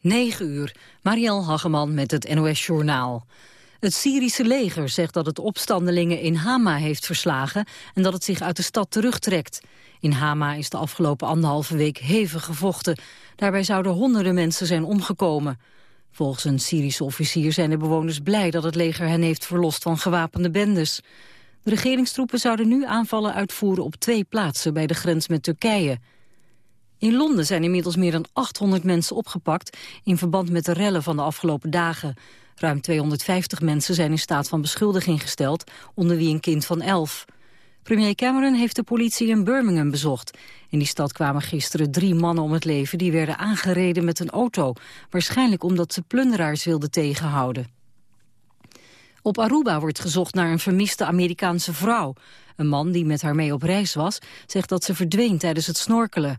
9 uur, Marielle Hageman met het NOS Journaal. Het Syrische leger zegt dat het opstandelingen in Hama heeft verslagen... en dat het zich uit de stad terugtrekt. In Hama is de afgelopen anderhalve week hevig gevochten. Daarbij zouden honderden mensen zijn omgekomen. Volgens een Syrische officier zijn de bewoners blij dat het leger hen heeft verlost van gewapende bendes. De regeringstroepen zouden nu aanvallen uitvoeren op twee plaatsen bij de grens met Turkije. In Londen zijn inmiddels meer dan 800 mensen opgepakt in verband met de rellen van de afgelopen dagen. Ruim 250 mensen zijn in staat van beschuldiging gesteld, onder wie een kind van 11. Premier Cameron heeft de politie in Birmingham bezocht. In die stad kwamen gisteren drie mannen om het leven die werden aangereden met een auto. Waarschijnlijk omdat ze plunderaars wilden tegenhouden. Op Aruba wordt gezocht naar een vermiste Amerikaanse vrouw. Een man die met haar mee op reis was, zegt dat ze verdween tijdens het snorkelen.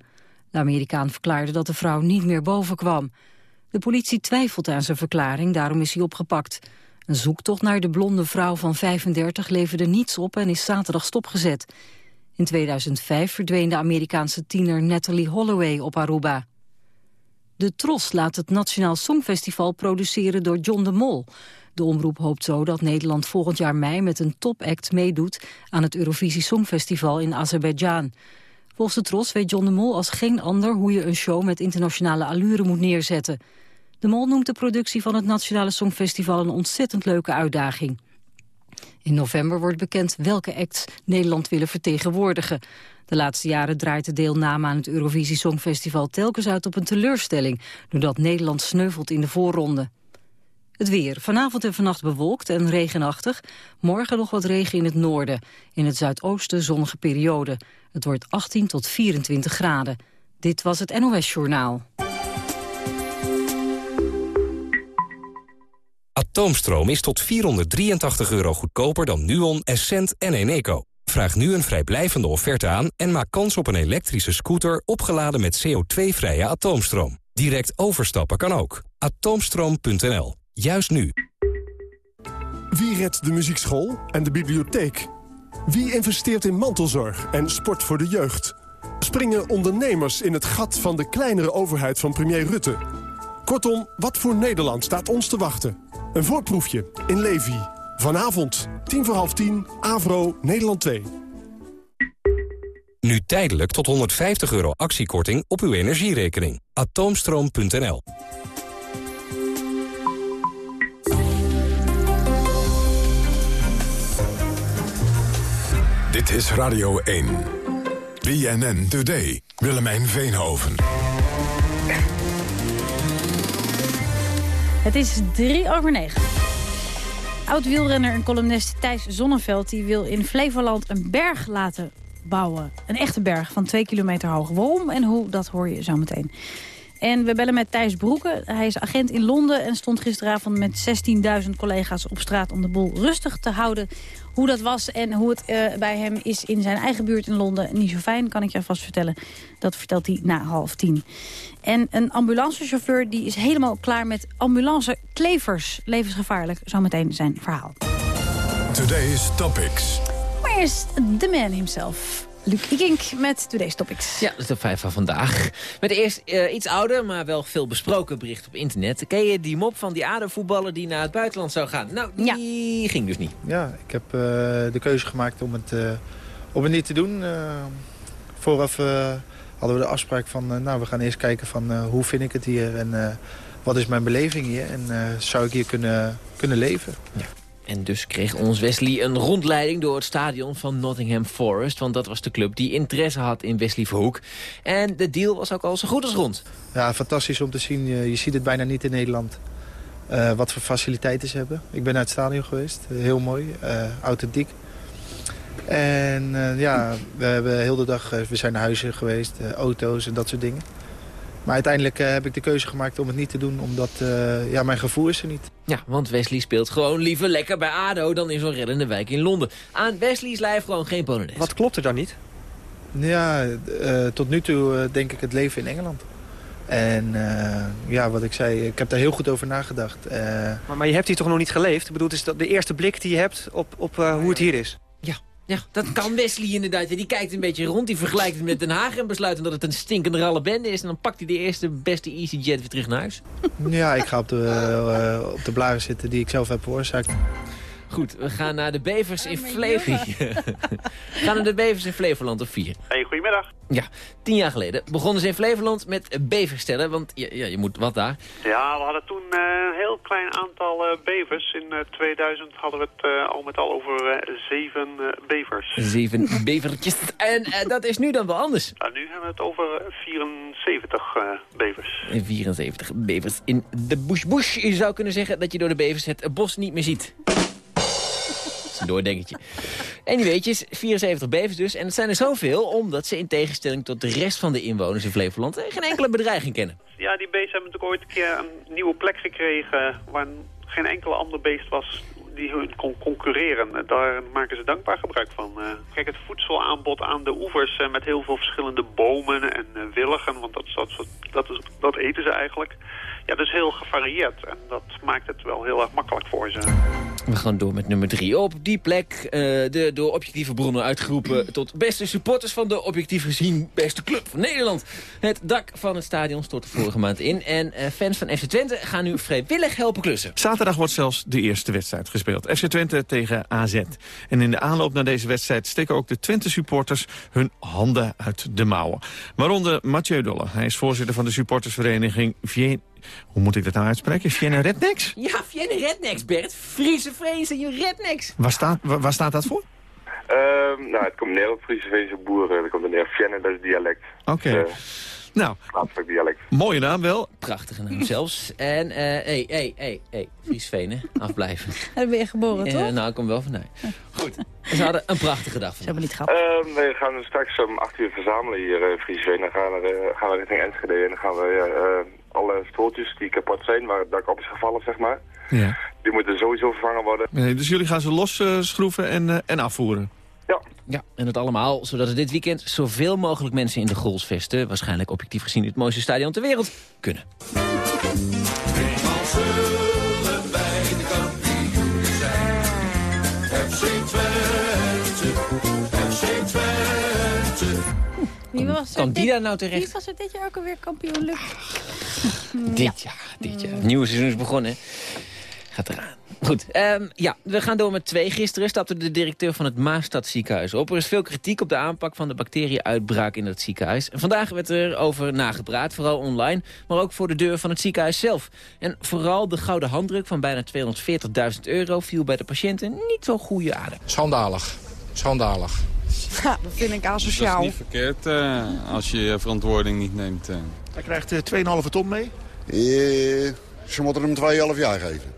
De Amerikaan verklaarde dat de vrouw niet meer boven kwam. De politie twijfelt aan zijn verklaring, daarom is hij opgepakt. Een zoektocht naar de blonde vrouw van 35 leverde niets op en is zaterdag stopgezet. In 2005 verdween de Amerikaanse tiener Natalie Holloway op Aruba. De Tros laat het Nationaal Songfestival produceren door John de Mol. De omroep hoopt zo dat Nederland volgend jaar mei met een topact meedoet aan het Eurovisie Songfestival in Azerbeidzjan. Volgens de Tros weet John de Mol als geen ander hoe je een show met internationale allure moet neerzetten. De Mol noemt de productie van het Nationale Songfestival een ontzettend leuke uitdaging. In november wordt bekend welke acts Nederland willen vertegenwoordigen. De laatste jaren draait de deelname aan het Eurovisie Songfestival telkens uit op een teleurstelling, doordat Nederland sneuvelt in de voorronde. Het weer. Vanavond en vannacht bewolkt en regenachtig. Morgen nog wat regen in het noorden. In het zuidoosten zonnige periode. Het wordt 18 tot 24 graden. Dit was het NOS Journaal. Atoomstroom is tot 483 euro goedkoper dan Nuon, Essent en Eneco. Vraag nu een vrijblijvende offerte aan en maak kans op een elektrische scooter opgeladen met CO2-vrije atoomstroom. Direct overstappen kan ook. Atoomstroom.nl. Juist nu. Wie redt de muziekschool en de bibliotheek? Wie investeert in mantelzorg en sport voor de jeugd? Springen ondernemers in het gat van de kleinere overheid van premier Rutte? Kortom, wat voor Nederland staat ons te wachten? Een voorproefje in Levi. Vanavond, tien voor half tien, Avro, Nederland 2. Nu tijdelijk tot 150 euro actiekorting op uw energierekening. Atoomstroom.nl Dit is Radio 1. BNN Today. Willemijn Veenhoven. Het is drie over negen. Oud-wielrenner en columnist Thijs Zonneveld... die wil in Flevoland een berg laten bouwen. Een echte berg van twee kilometer hoog. Waarom en hoe, dat hoor je zo meteen. En we bellen met Thijs Broeken. Hij is agent in Londen en stond gisteravond met 16.000 collega's op straat... om de boel rustig te houden. Hoe dat was en hoe het uh, bij hem is in zijn eigen buurt in Londen... niet zo fijn, kan ik je vast vertellen. Dat vertelt hij na half tien. En een ambulancechauffeur die is helemaal klaar met ambulanceklevers. Levensgevaarlijk, zometeen zijn verhaal. Today's Topics. Maar eerst de man himself. Luc Ikink met Today's Topics. Ja, dat is de vijf van vandaag. Met eerst uh, iets ouder, maar wel veel besproken bericht op internet. Ken je die mop van die ADO-voetballer die naar het buitenland zou gaan? Nou, die ja. ging dus niet. Ja, ik heb uh, de keuze gemaakt om het, uh, om het niet te doen. vooraf hadden we de afspraak van, nou, we gaan eerst kijken van hoe vind ik het hier en wat is mijn beleving hier en zou ik hier kunnen, kunnen leven. Ja. En dus kreeg ons Wesley een rondleiding door het stadion van Nottingham Forest. Want dat was de club die interesse had in Wesley Verhoek. En de deal was ook al zo goed als rond. Ja, fantastisch om te zien. Je, ziet het bijna niet in Nederland. Uh, wat voor faciliteiten ze hebben. Ik ben naar het stadion geweest. Heel mooi. Uh, authentiek. En ja, we hebben heel de dag... we zijn naar huizen geweest. auto's en dat soort dingen. Maar uiteindelijk uh, heb ik de keuze gemaakt om het niet te doen, omdat uh, ja, mijn gevoel is er niet. Ja, want Wesley speelt gewoon liever lekker bij ADO dan in zo'n reddende wijk in Londen. Aan Wesley's lijf gewoon geen Polonaise. Wat klopt er dan niet? Ja, uh, tot nu toe denk ik het leven in Engeland. En ja, wat ik zei, ik heb daar heel goed over nagedacht. Maar, maar, je hebt hier toch nog niet geleefd? Ik bedoel, het is de eerste blik die je hebt op, op hoe het hier is? Ja, dat kan Wesley inderdaad. Die kijkt een beetje rond, die vergelijkt het met Den Haag... en besluit dat het een stinkende ralle bende is. En dan pakt hij de eerste beste EasyJet weer terug naar huis. Ja, ik ga op de, uh, op de blaren zitten die ik zelf heb veroorzaakt. Goed, we gaan naar de Bevers in Flevoland. we gaan naar de Bevers in Flevoland of vier. Hey, goedemiddag. Ja, tien jaar geleden begonnen ze in Flevoland met bevers stellen, want ja, ja, je moet wat daar. Ja, we hadden toen uh, een heel klein aantal uh, bevers. In uh, 2000 hadden we het al met al over zeven bevers. Zeven bevertjes. En dat is nu dan wel anders. Ja, nu hebben we het over 74 bevers. 74 bevers in de bush bush. Je zou kunnen zeggen dat je door de bevers het bos niet meer ziet een doordenkertje. En die weetjes, 74 bevers dus. En het zijn er zoveel omdat ze in tegenstelling tot de rest van de inwoners in Flevoland... Eh, geen enkele bedreiging kennen. Ja, die beesten hebben natuurlijk ooit een keer een nieuwe plek gekregen... waar geen enkele ander beest was die hun kon concurreren. Daar maken ze dankbaar gebruik van. Uh, kijk, het voedselaanbod aan de oevers uh, met heel veel verschillende bomen en uh, willigen, want dat, dat, dat, dat eten ze eigenlijk. Ja, dat is heel gevarieerd en dat maakt het wel heel erg makkelijk voor ze. We gaan door met nummer drie. Op die plek uh, de door objectieve bronnen uitgeroepen... tot beste supporters van de objectief gezien beste club van Nederland. Het dak van het stadion stortte vorige maand in. En uh, fans van FC Twente gaan nu vrijwillig helpen klussen. Zaterdag wordt zelfs de eerste wedstrijd gespeeld. FC Twente tegen AZ. En in de aanloop naar deze wedstrijd steken ook de Twente-supporters... hun handen uit de mouwen. Waaronder Mathieu Dolle. Hij is voorzitter van de supportersvereniging Vien hoe moet ik dat nou uitspreken? Vienna Rednecks? Ja, Vienna Rednecks, Bert. Friese vrezen, je Rednecks. Waar staat, waar, staat dat voor? Uh, nou, het komt neer op Friese vrezen boeren. Dat komt er neer op Vienna, dat is dialect. Oké. Okay. Dus, uh, nou, dialect. mooie naam wel. Prachtige naam zelfs. En, hé, hé, hé, hé, Friesveen, afblijven. Daar ben je geboren, toch? Uh, nou, ik kom wel vanuit. Goed, ze hadden een prachtige dag Ze hebben niet grappig. Uh, we gaan straks om acht uur verzamelen hier in uh, Friesveen. Dan gaan we, gaan we richting Enschede en dan gaan we alle stoeltjes die kapot zijn, waar het dak op is gevallen, zeg maar. Ja. Die moeten sowieso vervangen worden. Nee, dus jullie gaan ze los uh, schroeven en, uh, en afvoeren? Ja. Ja, en het allemaal zodat er dit weekend zoveel mogelijk mensen in de Goalsvesten... waarschijnlijk objectief gezien het mooiste stadion ter wereld, kunnen. Wie was kan die daar nou terecht? Wie was er dit jaar ook alweer kampioen Luc? dit jaar, dit jaar. Het nieuwe seizoen is begonnen. Gaat eraan. Goed, um, ja, we gaan door met twee. Gisteren stapte de directeur van het Maastad ziekenhuis op. Er is veel kritiek op de aanpak van de bacteriënuitbraak in het ziekenhuis. En vandaag werd er over nagepraat, vooral online, maar ook voor de deur van het ziekenhuis zelf. En vooral de gouden handdruk van bijna 240.000 euro viel bij de patiënten niet zo goede adem. Schandalig, schandalig. Ja, dat vind ik asociaal. Dat is niet verkeerd uh, als je je verantwoording niet neemt. Uh. Hij krijgt uh, 2,5 ton mee? ze moeten hem 2,5 jaar geven.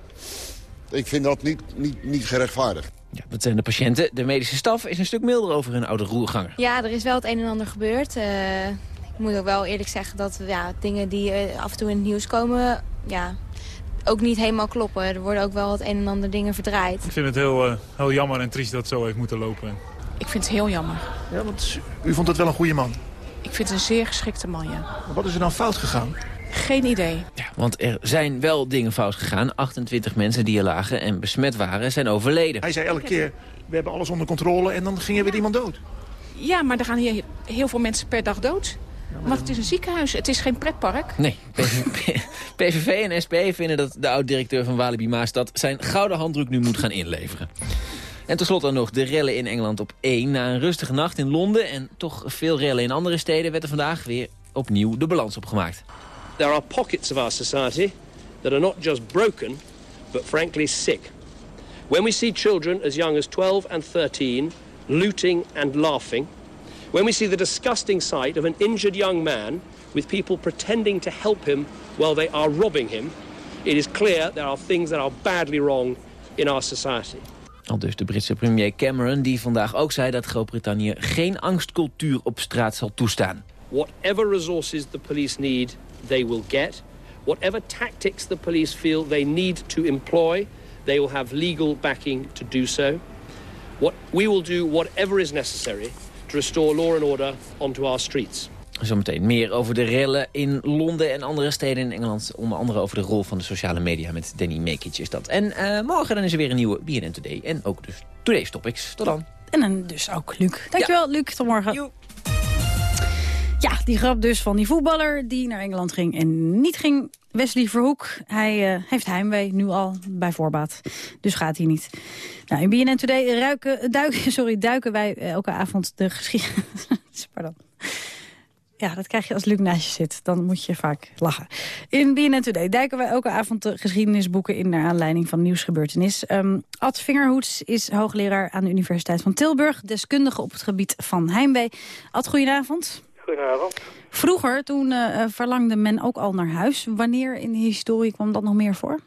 Ik vind dat niet, niet, niet gerechtvaardigd. Ja, dat zijn de patiënten. De medische staf is een stuk milder over hun oude roerganger. Ja, er is wel het een en ander gebeurd. Uh, ik moet ook wel eerlijk zeggen dat ja, dingen die uh, af en toe in het nieuws komen... Ja, ook niet helemaal kloppen. Er worden ook wel het een en ander dingen verdraaid. Ik vind het heel, uh, heel jammer en triest dat het zo heeft moeten lopen. Ik vind het heel jammer. Ja, want u vond het wel een goede man? Ik vind het een zeer geschikte man, ja. Maar wat is er dan fout gegaan? Geen idee. Ja, want er zijn wel dingen fout gegaan. 28 mensen die er lagen en besmet waren zijn overleden. Hij zei elke keer, we hebben alles onder controle en dan ging er weer iemand dood. Ja, maar er gaan hier heel veel mensen per dag dood. Want het is een ziekenhuis, het is geen pretpark. Nee, PVV en SP vinden dat de oud-directeur van Walibi Maastad... zijn gouden handdruk nu moet gaan inleveren. En tenslotte nog de rellen in Engeland op één. Na een rustige nacht in Londen en toch veel rellen in andere steden... werd er vandaag weer opnieuw de balans opgemaakt. There are pockets of our society that are not just broken, but frankly sick. When we see children as young as 12 and 13 looting and laughing, when we see the disgusting sight of an injured young man with people pretending to help him while they are robbing him, it is clear there are things that are badly wrong in our society. Al dus de Britse premier Cameron die vandaag ook zei dat Groot-Brittannië geen angstcultuur op straat zal toestaan. Whatever resources the police need, they will get. Whatever tactics the police feel they need to employ, they will have legal backing to do so. What, we will do whatever is necessary to restore law and order onto our streets. Zometeen meer over de rellen in Londen en andere steden in Engeland. Onder andere over de rol van de sociale media met Danny Mekic is dat. En uh, morgen dan is er weer een nieuwe BNN Today. En ook dus Today's Topics. Tot dan. En dan dus ook Luc. Dankjewel, Luc. Tot morgen. Ja, die grap dus van die voetballer die naar Engeland ging en niet ging. Wesley Verhoek, hij uh, heeft heimwee, nu al, bij voorbaat. Dus gaat hij niet. Nou, in BNN Today ruiken, duiken, sorry, duiken wij elke avond de geschiedenis... Pardon. Ja, dat krijg je als Luc naast je zit. Dan moet je vaak lachen. In BNN Today duiken wij elke avond de geschiedenisboeken in... naar aanleiding van nieuwsgebeurtenis. Um, Ad Vingerhoets is hoogleraar aan de Universiteit van Tilburg. Deskundige op het gebied van heimwee. Ad, goedenavond. Goedenavond. Vroeger, toen uh, verlangde men ook al naar huis. Wanneer in de historie kwam dat nog meer voor?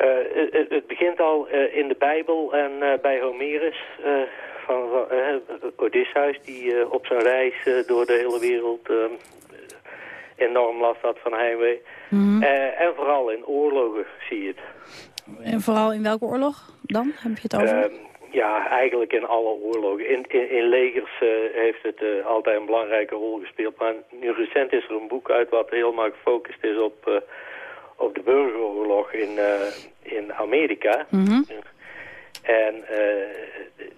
Uh, het, het, begint al uh, in de Bijbel en bij Homerus van uh, Odysseus die uh, op zijn reis uh, door de hele wereld enorm last had van heimwee. Mm -hmm. en vooral in oorlogen zie je het. En vooral in welke oorlog dan? Heb je het over? Ehm, ja, eigenlijk in alle oorlogen. In, in, in legers heeft het altijd een belangrijke rol gespeeld. Maar nu recent is er een boek uit wat helemaal gefocust is op, op de burgeroorlog in, in Amerika. Mm -hmm. En uh,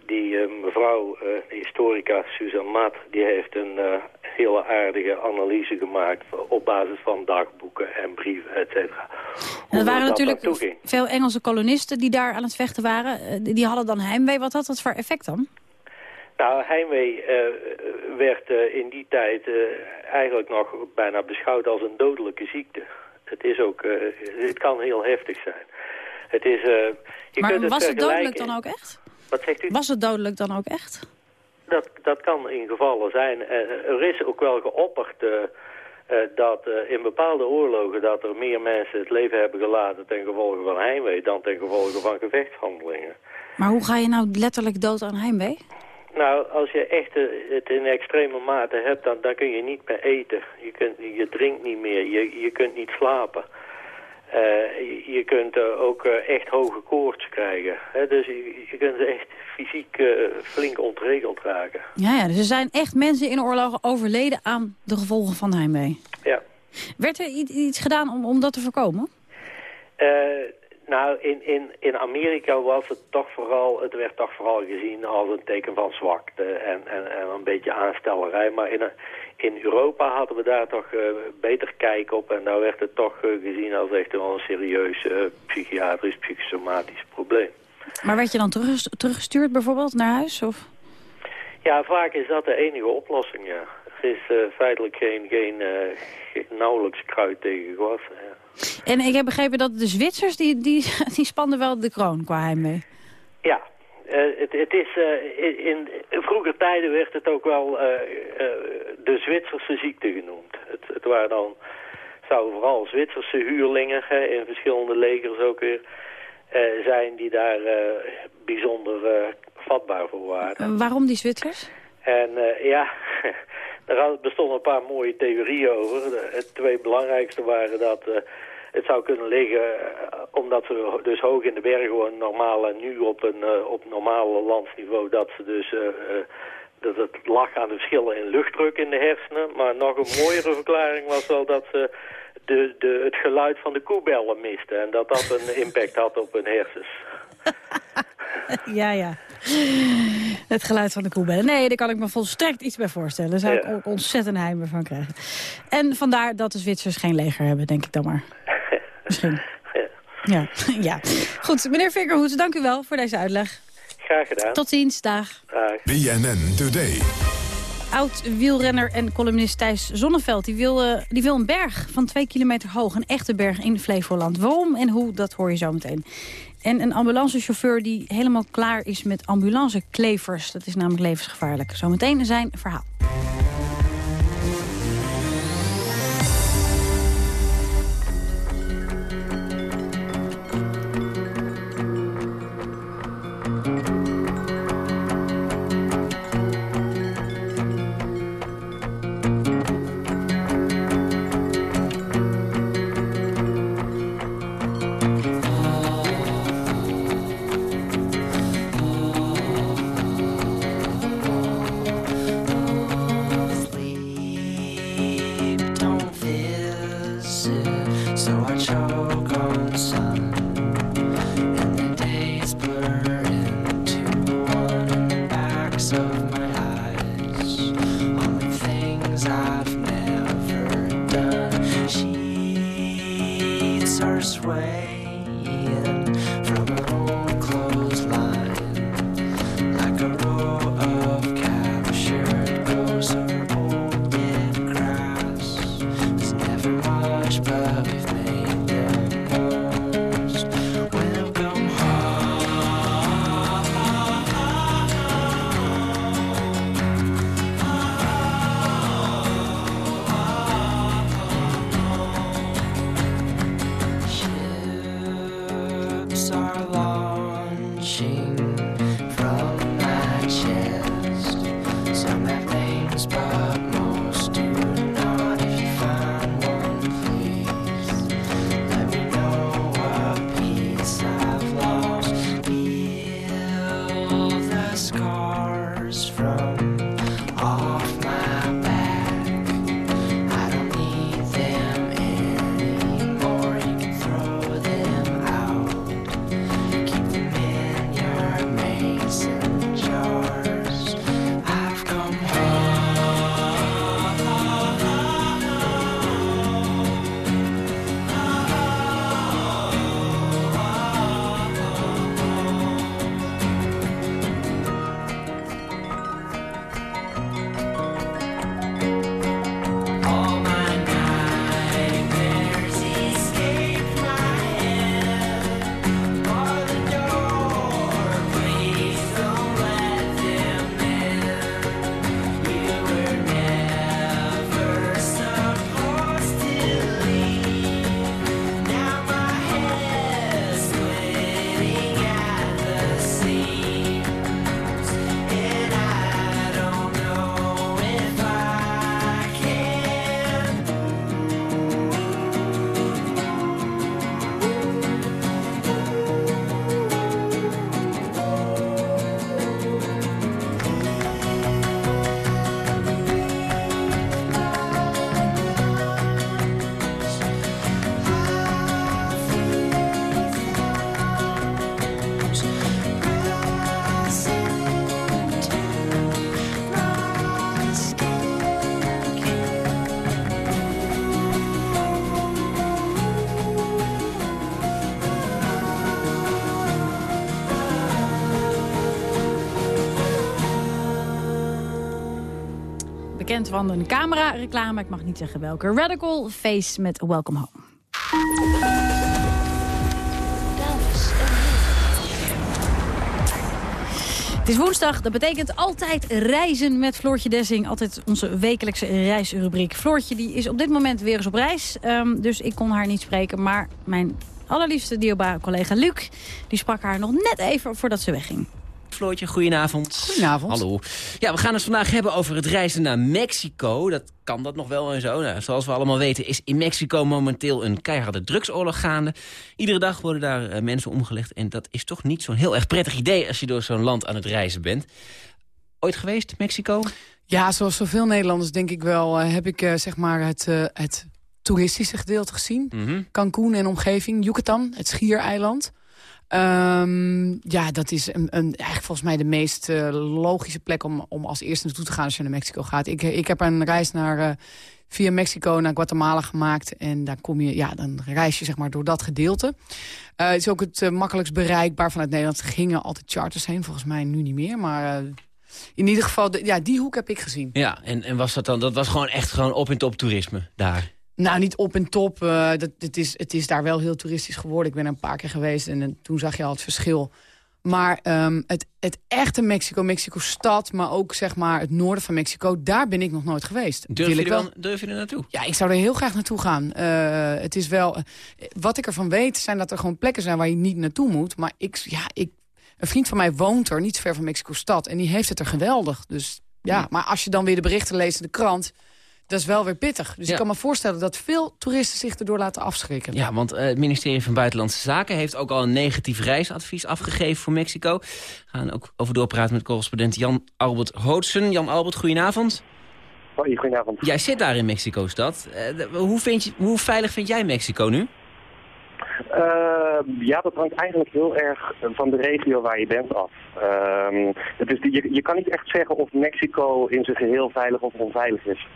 die uh, mevrouw, de historica Susan Matt, die heeft een hele aardige analyse gemaakt op basis van dagboeken en brieven, et cetera. En er waren natuurlijk veel Engelse kolonisten die daar aan het vechten waren. die hadden dan heimwee. Wat had dat voor effect dan? Nou, heimwee werd in die tijd eigenlijk nog bijna beschouwd als een dodelijke ziekte. Het is ook, het kan heel heftig zijn. Het is, uh, je maar kunt het was het dodelijk dan ook echt? Wat zegt u? Was het dodelijk dan ook echt? Dat, dat kan in gevallen zijn. Uh, er is ook wel geopperd uh, dat in bepaalde oorlogen... dat er meer mensen het leven hebben gelaten ten gevolge van heimwee... dan ten gevolge van gevechtshandelingen. Maar hoe ga je nou letterlijk dood aan heimwee? Nou, als je echt het in extreme mate hebt, dan, dan kun je niet meer eten. Je, kunt, je drinkt niet meer, je, je kunt niet slapen. Uh, je, kunt uh, ook uh, echt hoge koorts krijgen. Hè? Dus je, kunt echt fysiek flink ontregeld raken. Ja, ja, dus er zijn echt mensen in oorlogen overleden aan de gevolgen van heimwee. Ja. Werd er iets gedaan om, om dat te voorkomen? Nou, in, in, in Amerika was het toch vooral, het werd toch vooral gezien als een teken van zwakte en, en, en een beetje aanstellerij. Maar in, in Europa hadden we daar toch uh, beter kijk op en daar werd het toch uh, gezien als echt wel een serieus uh, psychiatrisch, psychosomatisch probleem. Maar werd je dan terug, teruggestuurd bijvoorbeeld naar huis? Of? Ja, vaak is dat de enige oplossing, ja. Er is feitelijk geen, geen, geen, nauwelijks kruid tegen gewassen, ja. En ik heb begrepen dat de Zwitsers, die, die, die spanden wel de kroon qua heimwee. Ja, uh, het, het, is, uh, in, in vroeger tijden werd het ook wel uh, de Zwitserse ziekte genoemd. Het, het waren dan, zouden vooral Zwitserse huurlingen in verschillende legers ook weer zijn die daar bijzonder vatbaar voor waren. waarom die Zwitsers? En ja, er bestonden een paar mooie theorieën over. De twee belangrijkste waren dat het zou kunnen liggen uh, omdat ze dus hoog in de bergen gewoon normaal en nu op een uh, op normaal landsniveau dat ze dus uh, dat het lag aan de verschillen in luchtdruk in de hersenen. Maar nog een mooiere verklaring was wel dat ze de, de, het geluid van de koebellen misten en dat dat een impact had op hun hersens. ja, ja. Het geluid van de koebellen. Nee, daar kan ik me volstrekt iets bij voorstellen. Daar zou ik ook ontzettend heimer van krijgen. En vandaar dat de Zwitsers geen leger hebben, denk ik dan maar. Misschien. Ja. ja. Goed, meneer Vinkerhoed, dank u wel voor deze uitleg. Graag gedaan. Tot ziens, dag. dag. BNN Today. Oud-wielrenner en columnist Thijs Zonneveld die wil, uh, die wil een berg van twee kilometer hoog. Een echte berg in Flevoland. Waarom en hoe, dat hoor je zo meteen. En een ambulancechauffeur die helemaal klaar is met ambulanceklevers. Dat is namelijk levensgevaarlijk. Zometeen zijn verhaal. Are swaying Van een camera-reclame, ik mag niet zeggen welke. Radical Face met Welcome Home. Het is woensdag, dat betekent altijd reizen met Floortje Dessing. Altijd onze wekelijkse reisrubriek. Floortje die is op dit moment weer eens op reis, ehm, dus ik kon haar niet spreken. Maar mijn allerliefste dierbare collega Luc, die sprak haar nog net even voordat ze wegging. Floortje, goedenavond. Goedenavond. Hallo. Ja, we gaan het vandaag hebben over het reizen naar Mexico. Dat kan dat nog wel en zo. Nou, zoals we allemaal weten is in Mexico momenteel een keiharde drugsoorlog gaande. Iedere dag worden daar eh, mensen omgelegd. En dat is toch niet zo'n heel erg prettig idee als je door zo'n land aan het reizen bent. Ooit geweest, Mexico? Ja, zoals zoveel Nederlanders denk ik wel... eh, heb ik eh, zeg maar het, het toeristische gedeelte gezien. Cancún en omgeving, Yucatan, het schiereiland. Ehm, ja, dat is een, een, eigenlijk volgens mij de meest eh, logische plek om, om als eerste naartoe te gaan als je naar Mexico gaat. Ik, ik heb een reis naar, eh, via Mexico naar Guatemala gemaakt. En daar kom je, ja, dan reis je zeg maar door dat gedeelte. Eh, het is ook het eh, makkelijkst bereikbaar vanuit Nederland. Er gingen altijd charters heen, volgens mij nu niet meer. Maar eh, in ieder geval, ja, die hoek heb ik gezien. Ja, en, en was dat dan, dat was gewoon echt gewoon op en top toerisme daar. Nou, niet op en top. eh, dat, het, is, het is daar wel heel toeristisch geworden. Ik ben er een paar keer geweest en, eh, toen zag je al het verschil. Maar ehm, het, het echte Mexico, Mexico-stad, maar ook zeg maar het noorden van Mexico... daar ben ik nog nooit geweest. Durf, Wil je ik wel. durf je er naartoe? Ja, ik zou er heel graag naartoe gaan. Eh, het is wel, wat ik ervan weet, zijn dat er gewoon plekken zijn waar je niet naartoe moet. Maar ik, ja, ik, een vriend van mij woont er, niet zo ver van Mexico-stad. En die heeft het er geweldig. Dus ja, maar als je dan weer de berichten leest in de krant... dat is wel weer pittig. Dus Ja. ik kan me voorstellen dat veel toeristen zich erdoor laten afschrikken. Ja, want eh, het ministerie van Buitenlandse Zaken heeft ook al een negatief reisadvies afgegeven voor Mexico. We gaan ook over doorpraten met correspondent Jan Albert Hootsen. Jan Albert, goedenavond. Hoi, goedenavond. Jij zit daar in Mexico-stad. Eh, de- hoe, vind je, hoe veilig vind jij Mexico nu? Eh, ja, dat hangt eigenlijk heel erg van de regio waar je bent af. Ehm, is, je, je kan niet echt zeggen of Mexico in zijn geheel veilig of onveilig is.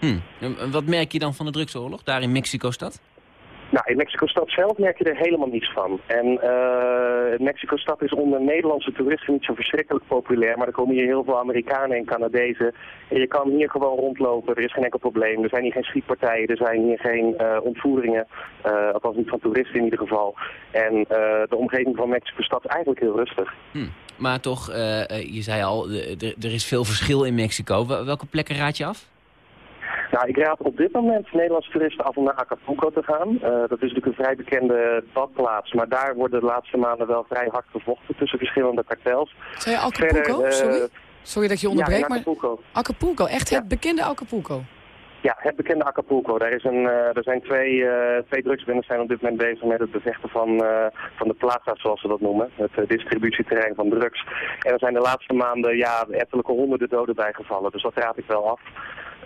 Hm. En Wat merk je dan van de drugsoorlog daar in Mexico-stad? Nou, in Mexico-stad zelf merk je er helemaal niets van. En uh, Mexico-stad is onder Nederlandse toeristen niet zo verschrikkelijk populair, maar er komen hier heel veel Amerikanen en Canadezen. En je kan hier gewoon rondlopen, er is geen enkel probleem. Er zijn hier geen schietpartijen, er zijn hier geen uh, ontvoeringen, uh, althans niet van toeristen in ieder geval. En de omgeving van Mexico-stad is eigenlijk heel rustig. Hm. Maar toch, je zei al, er is veel verschil in Mexico. Welke plekken raad je af? Nou, ik raad op dit moment Nederlandse toeristen af om naar Acapulco te gaan. Uh, dat is natuurlijk een vrij bekende badplaats, maar daar worden de laatste maanden wel vrij hard gevochten tussen verschillende kartels. Zei je Acapulco? Verder, uh, Sorry? Sorry dat je onderbreekt, ja, Acapulco. maar... Acapulco, echt het bekende Acapulco? Ja, het bekende Acapulco. Daar, is een, uh, er zijn twee, uh, twee zijn op dit moment bezig met het bevechten van, uh, van de plaza, zoals ze dat noemen. Het distributieterrein van drugs. En er zijn de laatste maanden ja, ettelijke honderden doden bijgevallen. Dus dat raad ik wel af.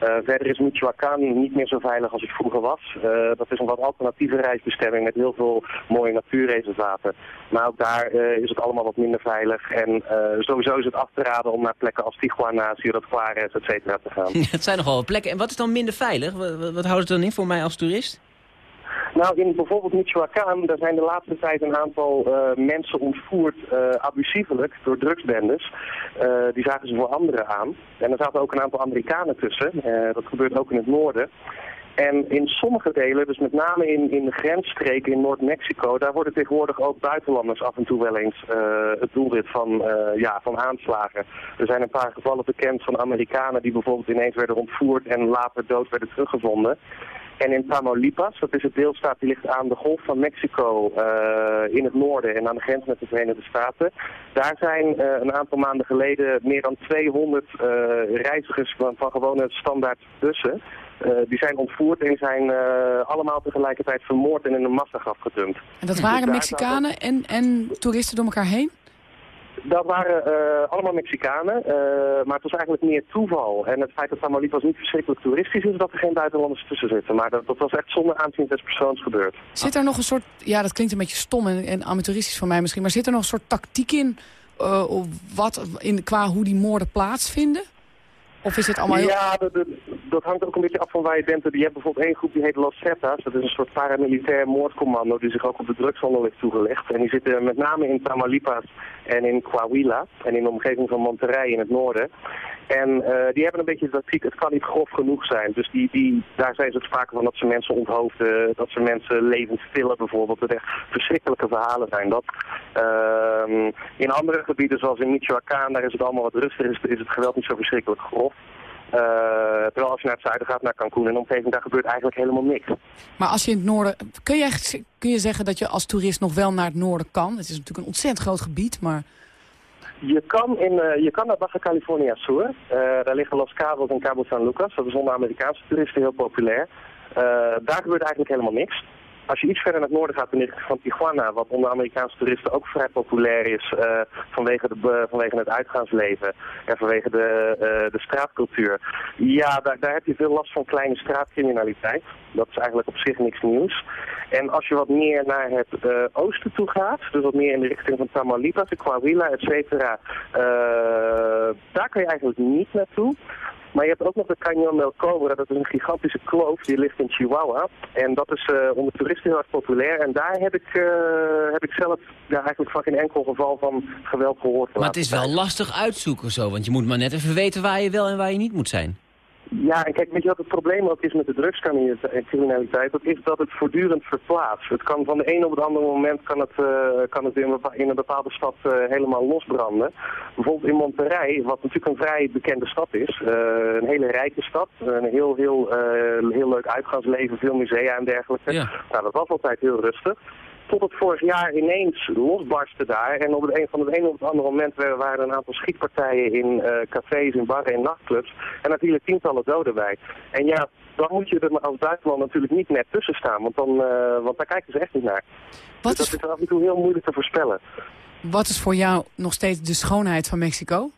Uh, verder is Michoacán niet meer zo veilig als het vroeger was. Uh, dat is een wat alternatieve reisbestemming met heel veel mooie natuurreservaten. Maar ook daar uh, is het allemaal wat minder veilig. En sowieso is het af te raden om naar plekken als Tijuana, Ciudad Juarez, et cetera te gaan. het zijn nogal plekken. En wat is dan minder veilig? Wat, wat, wat houdt het dan in voor mij als toerist? Nou, in bijvoorbeeld Michoacán, daar zijn de laatste tijd een aantal uh, mensen ontvoerd, uh, abusievelijk, door drugsbendes. Uh, die zagen ze voor anderen aan. En er zaten ook een aantal Amerikanen tussen. dat gebeurt ook in het noorden. En in sommige delen, dus met name in, in de grensstreken in Noord-Mexico, daar worden tegenwoordig ook buitenlanders af en toe wel eens het doelwit van, ja, van aanslagen. Er zijn een paar gevallen bekend van Amerikanen die bijvoorbeeld ineens werden ontvoerd en later dood werden teruggevonden. En in Tamaulipas, dat is het deelstaat die ligt aan de golf van Mexico uh, in het noorden en aan de grens met de Verenigde Staten. Daar zijn uh, een aantal maanden geleden meer dan 200 uh, reizigers van, van gewone standaard bussen. die zijn ontvoerd en zijn allemaal tegelijkertijd vermoord en in een massagraf gedumpt. En dat waren dus Mexicanen en, en toeristen door elkaar heen? Dat waren uh, allemaal Mexicanen, uh, maar het was eigenlijk meer toeval. En het feit dat Tamaulipas niet verschrikkelijk toeristisch is, dat er geen buitenlanders tussen zitten. Maar dat, dat was echt zonder aanzien des persoons gebeurd. Zit er nog een soort, ja dat klinkt een beetje stom en, en amateuristisch van mij misschien, maar zit er nog een soort tactiek in, uh, wat, in qua hoe die moorden plaatsvinden? Of is het allemaal heel... Ja, dat, dat, dat, hangt ook een beetje af van waar je bent. Je hebt bijvoorbeeld één groep die heet Los Zetas. Dat is een soort paramilitair moordcommando die zich ook op de drugshandel heeft toegelegd. En die zitten met name in Tamaulipas en in Coahuila en in de omgeving van Monterrey in het noorden. En uh, die hebben een beetje de tactiek, het kan niet grof genoeg zijn. Dus die, die, daar zijn ze het vaker van dat ze mensen onthoofden, dat ze mensen levend stillen bijvoorbeeld. Dat echt verschrikkelijke verhalen zijn dat. Uh, in andere gebieden zoals in Michoacán, daar is het allemaal wat rustiger, is, is het geweld niet zo verschrikkelijk grof. Uh, terwijl als je naar het zuiden gaat, naar Cancun en omgeving, daar gebeurt eigenlijk helemaal niks. Maar als je in het noorden... Kun je, kun je zeggen dat je als toerist nog wel naar het noorden kan? Het is natuurlijk een ontzettend groot gebied, maar... Je kan, in, uh, je kan naar Baja California Sur. Uh, daar liggen Los Cabos en Cabo San Lucas. Dat is onder Amerikaanse toeristen heel populair. daar gebeurt eigenlijk helemaal niks. Als je iets verder naar het noorden gaat, in de richting van Tijuana, wat onder Amerikaanse toeristen ook vrij populair is uh, vanwege, de, vanwege het uitgaansleven en vanwege de, uh, de straatcultuur. Ja, daar, daar heb je veel last van kleine straatcriminaliteit. Dat is eigenlijk op zich niks nieuws. En als je wat meer naar het uh, oosten toe gaat, dus wat meer in de richting van Tamaulipas, Coahuila, et cetera, daar kan je eigenlijk niet naartoe. Maar je hebt ook nog de Cañón del Cobra, dat is een gigantische kloof, die ligt in Chihuahua. En dat is uh, onder toeristen heel erg populair. En daar heb ik, uh, heb ik zelf ja, eigenlijk van geen enkel geval van geweld gehoord. Maar het is wel lastig uitzoeken zo, want je moet maar net even weten waar je wel en waar je niet moet zijn. Ja, en kijk, weet je wat het probleem ook is met de drugscriminaliteit? Dat is dat het voortdurend verplaatst. Het kan van de een op het andere moment kan het, uh, kan het in, een bepaalde stad uh, helemaal losbranden. Bijvoorbeeld in Monterrey, wat natuurlijk een vrij bekende stad is. Uh, een hele rijke stad. Een heel, heel, heel leuk uitgaansleven, veel musea en dergelijke. Ja. Nou, dat was altijd heel rustig tot het vorig jaar ineens losbarstte daar. En op het een, van het een op het andere moment waren er een aantal schietpartijen in uh, cafés, in barren en nachtclubs. En vielen tientallen doden bij. En ja, dan moet je er als buitenland natuurlijk niet net tussen staan. Want, dan, uh, want daar kijken ze echt niet naar. Wat dus dat is af en toe heel moeilijk te voorspellen. Wat is voor jou nog steeds de schoonheid van Mexico?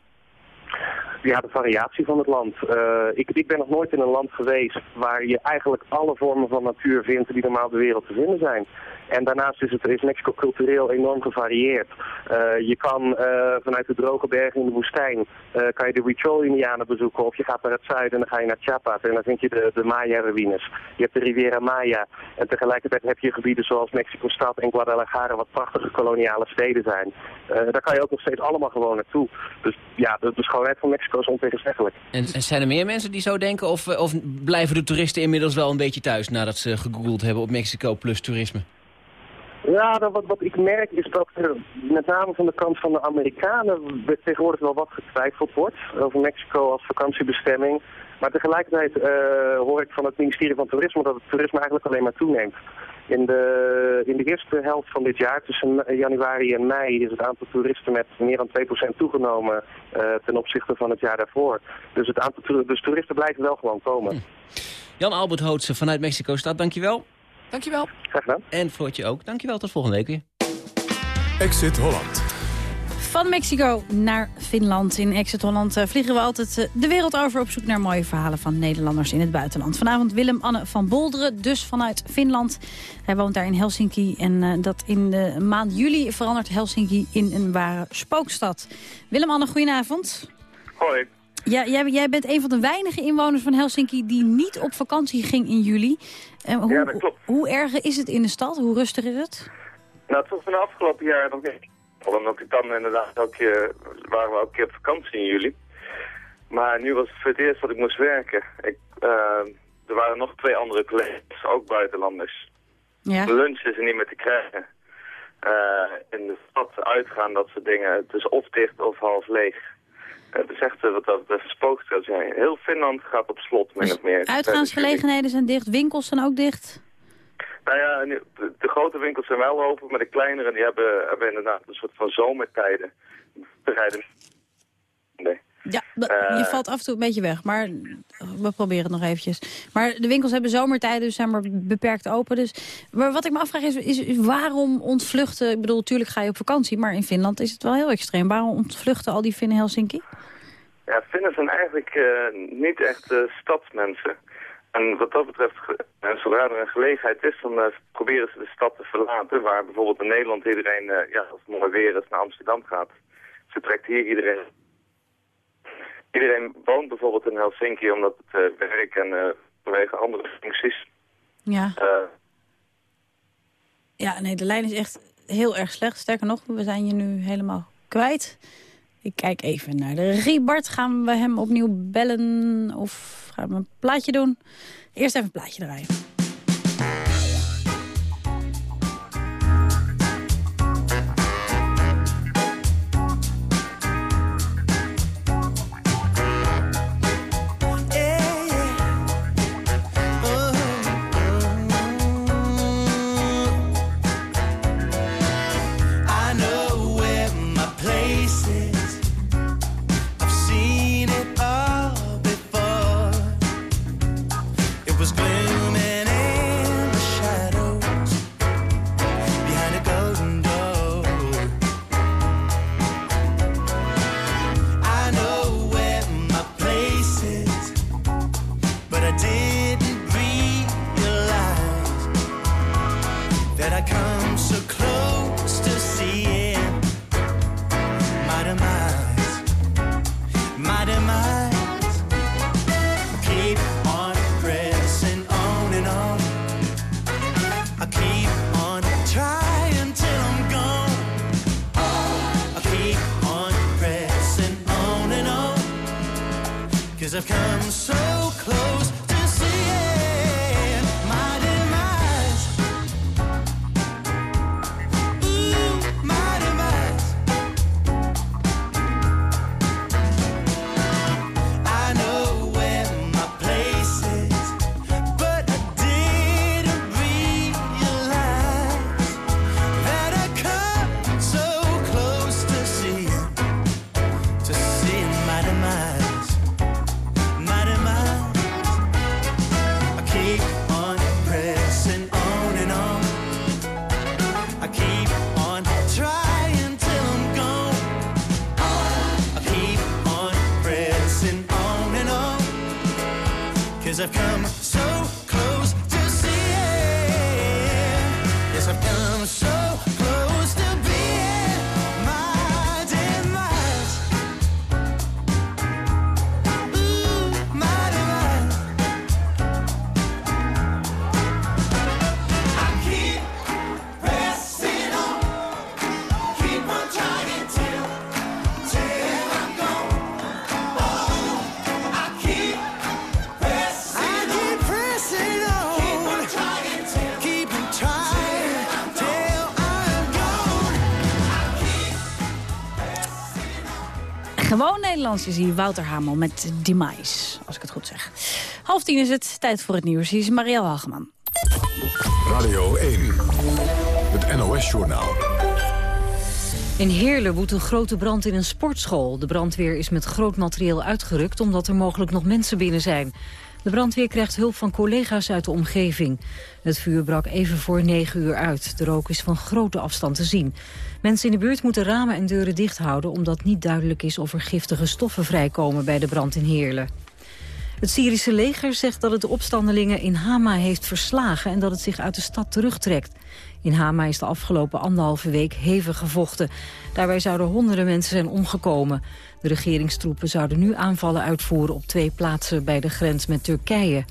Ja, de variatie van het land. Eh, ik, ik ben nog nooit in een land geweest waar je eigenlijk alle vormen van natuur vindt die normaal de wereld te vinden zijn. En daarnaast is, het, is Mexico cultureel enorm gevarieerd. Uh, je kan uh, vanuit de droge bergen in de woestijn, kan je de Huichol-Indianen bezoeken. Of je gaat naar het zuiden en dan ga je naar Chiapas en dan vind je de, de Maya-ruïnes. Je hebt de Riviera Maya en tegelijkertijd heb je gebieden zoals Mexico-stad en Guadalajara wat prachtige koloniale steden zijn. daar kan je ook nog steeds allemaal gewoon naartoe. Dus ja, de, de schoonheid van Mexico is ontegenzeggelijk. En, en, zijn er meer mensen die zo denken of, of blijven de toeristen inmiddels wel een beetje thuis nadat ze gegoogeld hebben op Mexico plus toerisme? Ja, dat, wat, wat ik merk is dat er met name van de kant van de Amerikanen tegenwoordig wel wat getwijfeld wordt over Mexico als vakantiebestemming. Maar tegelijkertijd uh, hoor ik van het ministerie van Toerisme dat het toerisme eigenlijk alleen maar toeneemt. In de, in de eerste helft van dit jaar, tussen januari en mei, is het aantal toeristen met meer dan 2% toegenomen uh, ten opzichte van het jaar daarvoor. Dus, het aantal dus toeristen blijven wel gewoon komen. Hm. Jan Albert Hootse vanuit Mexico-stad, dankjewel. Dankjewel. Graag gedaan. En Floortje ook. Dankjewel, tot volgende week weer. Exit Holland. Van Mexico naar Finland. In Exit Holland uh, vliegen we altijd uh, de wereld over op zoek naar mooie verhalen van Nederlanders in het buitenland. Vanavond Willem-Anne van Bolderen, dus vanuit Finland. Hij woont daar in Helsinki en uh, dat in de maand juli verandert Helsinki in een ware spookstad. Willem-Anne, goedenavond. Hoi. Ja, jij, jij, bent een van de weinige inwoners van Helsinki die niet op vakantie ging in juli. Uh, hoe, ja, dat klopt. Hoe erg is het in de stad? Hoe rustig is het? Nou, het was van de afgelopen jaar nog niet. Omdat ik dan inderdaad ook, uh, waren we ook een keer op vakantie in juli. Maar nu was het voor het eerst dat ik moest werken. Ik, uh, er waren nog twee andere collega's, ook buitenlanders. Ja. Lunch is er niet meer te krijgen. Uh, in de stad uitgaan, dat soort dingen. Het is of dicht of half leeg. Het is echt wat dat betreft spookstad zijn. Heel Finland gaat op slot, min dus of meer. Uitgaansgelegenheden zijn dicht, winkels zijn ook dicht? Nou ja, de, de, grote winkels zijn wel open, maar de kleinere die hebben, hebben inderdaad een soort van zomertijden. Rijden. Nee. Ja, uh, je valt af en toe een beetje weg, maar we proberen het nog eventjes. Maar de winkels hebben zomertijden, dus zijn maar beperkt open. Dus. Maar wat ik me afvraag is, is, is waarom ontvluchten... Ik bedoel, natuurlijk ga je op vakantie, maar in Finland is het wel heel extreem. Waarom ontvluchten al die Finnen Helsinki? Ja, Finnen zijn eigenlijk uh, niet echt uh, stadsmensen. En wat dat betreft, zodra er een gelegenheid is, dan uh, proberen ze de stad te verlaten. Waar bijvoorbeeld in Nederland iedereen, ja, als het mooi weer is, naar Amsterdam gaat. Ze trekt hier iedereen Iedereen woont bijvoorbeeld in Helsinki omdat het uh, werk en uh, vanwege andere functies. Ja. Uh, ja, nee, de lijn is echt heel erg slecht. Sterker nog, we zijn je nu helemaal kwijt. Ik kijk even naar de regie. Bart, gaan we hem opnieuw bellen of gaan we een plaatje doen? Eerst even een plaatje draaien. Nederlands is hier Wouter Hamel met Demise, als ik het goed zeg. Half tien is het, tijd voor het nieuws. Hier is Marielle Hageman. Radio 1, het NOS-journaal. In Heerlen woedt een grote brand in een sportschool. De brandweer is met groot materieel uitgerukt omdat er mogelijk nog mensen binnen zijn. De brandweer krijgt hulp van collega's uit de omgeving. Het vuur brak even voor negen uur uit. De rook is van grote afstand te zien. Mensen in de buurt moeten ramen en deuren dicht houden... omdat niet duidelijk is of er giftige stoffen vrijkomen bij de brand in Heerlen. Het Syrische leger zegt dat het de opstandelingen in Hama heeft verslagen... en dat het zich uit de stad terugtrekt. In Hama is de afgelopen anderhalve week hevig gevochten. Daarbij zouden honderden mensen zijn omgekomen. De regeringstroepen zouden nu aanvallen uitvoeren op twee plaatsen bij de grens met Turkije.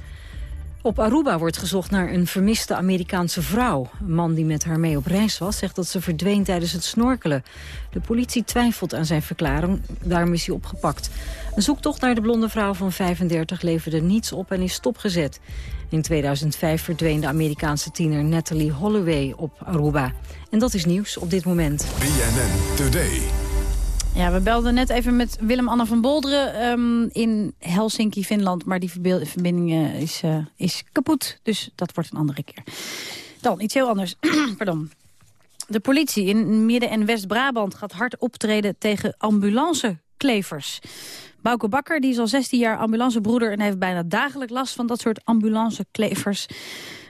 Op Aruba wordt gezocht naar een vermiste Amerikaanse vrouw. Een man die met haar mee op reis was, zegt dat ze verdween tijdens het snorkelen. De politie twijfelt aan zijn verklaring, daarom is hij opgepakt. Een zoektocht naar de blonde vrouw van 35 leverde niets op en is stopgezet. In 2005 verdween de Amerikaanse tiener Natalie Holloway op Aruba. En dat is nieuws op dit moment. BNN Today. Ja, we belden net even met Willem-Anne van Bolderen ehm, in Helsinki, Finland. Maar die verbinding eh, is, eh, is kapot, dus dat wordt een andere keer. Dan, iets heel anders. Pardon. De politie in Midden- en West-Brabant gaat hard optreden tegen ambulanceklevers. Bouke Bakker die is al 16 jaar ambulancebroeder... en heeft bijna dagelijks last van dat soort ambulanceklevers.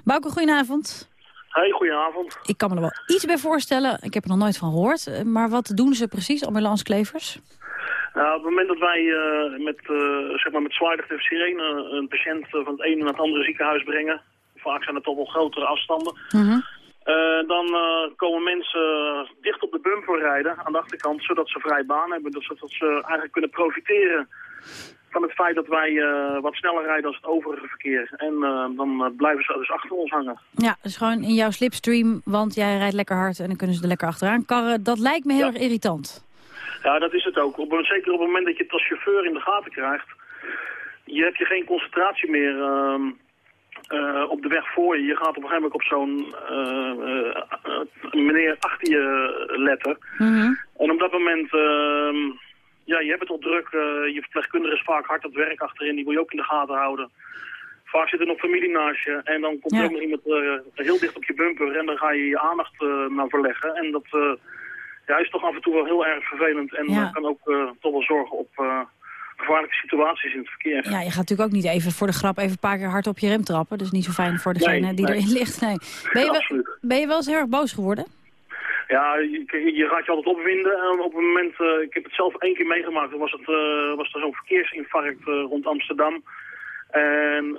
Bouke, goedenavond. Hey, goedenavond. Ik kan me er wel iets bij voorstellen. Ik heb er nog nooit van gehoord. Eh, Maar wat doen ze precies, ambulanceklevers? Nou, op het moment dat wij eh, met, eh zeg maar met sirene een patiënt van het ene naar het andere ziekenhuis brengen, vaak zijn het toch wel grotere afstanden, eh, dan komen mensen dicht op de bumper rijden aan de achterkant, zodat ze vrij baan hebben. Dus zodat ze eigenlijk kunnen profiteren van het feit dat wij eh, wat sneller rijden als het overige verkeer. En eh, dan eh, blijven ze dus achter ons hangen. Ja, dus gewoon in jouw slipstream, want jij rijdt lekker hard... en dan kunnen ze er lekker achteraan karren. Dat lijkt me heel erg irritant. Ja, dat is het ook. Op, een- zeker op het moment dat je het als chauffeur in de gaten krijgt, je hebt je geen concentratie meer ehm, eh, op de weg voor je. Je gaat op een gegeven moment op zo'n meneer achter je letten. En op dat moment, ehm, ja, je hebt het al druk. eh, je verpleegkundige is vaak hard aan het werk achterin. Die wil je ook in de gaten houden. Vaak zit er nog familie naast je. En dan komt er ook nog iemand eh, heel dicht op je bumper. En dan ga je je aandacht eh, naar verleggen. En dat ja, is toch af en toe wel heel erg vervelend. En Ja. kan ook toch wel zorgen op gevaarlijke situaties in het verkeer. Ja, je gaat natuurlijk ook niet even voor de grap even een paar keer hard op je rem trappen. Dus niet zo fijn voor degene Nee, die nee. erin ligt. Nee. Ben, je wel, ben je wel eens heel erg boos geworden? Ja, je, je gaat je altijd opwinden. En op een moment, eh, ik heb het zelf één keer meegemaakt, toen was, het, eh, was er zo'n verkeersinfarct eh, rond Amsterdam. En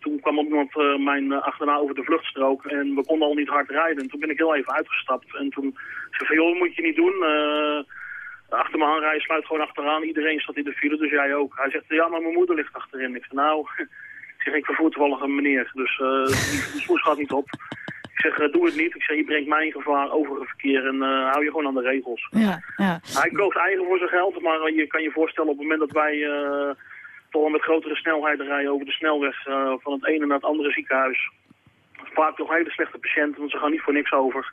toen kwam ook iemand mijn achterna over de vluchtstrook en we konden al niet hard rijden. En toen ben ik heel even uitgestapt. En toen zei van, joh, dat moet je niet doen. Achter me aanrijden, sluit gewoon achteraan. Iedereen staat in de file, dus jij ook. Hij zegt, ja, maar mijn moeder ligt achterin. Ik zei, nou, ik zeg, ik vervoer toevallig een meneer, dus die, die gaat niet op. Ik zeg, eh, doe het niet. Ik zeg, je brengt mij in gevaar, overige verkeer en eh, hou je gewoon aan de regels. Ja, ja. Hij koopt eigen voor zijn geld, maar eh, je kan je voorstellen op het moment dat wij eh, toch met grotere snelheden rijden over de snelweg van het ene naar het andere ziekenhuis. Vaak toch hele slechte patiënten, want ze gaan niet voor niks over.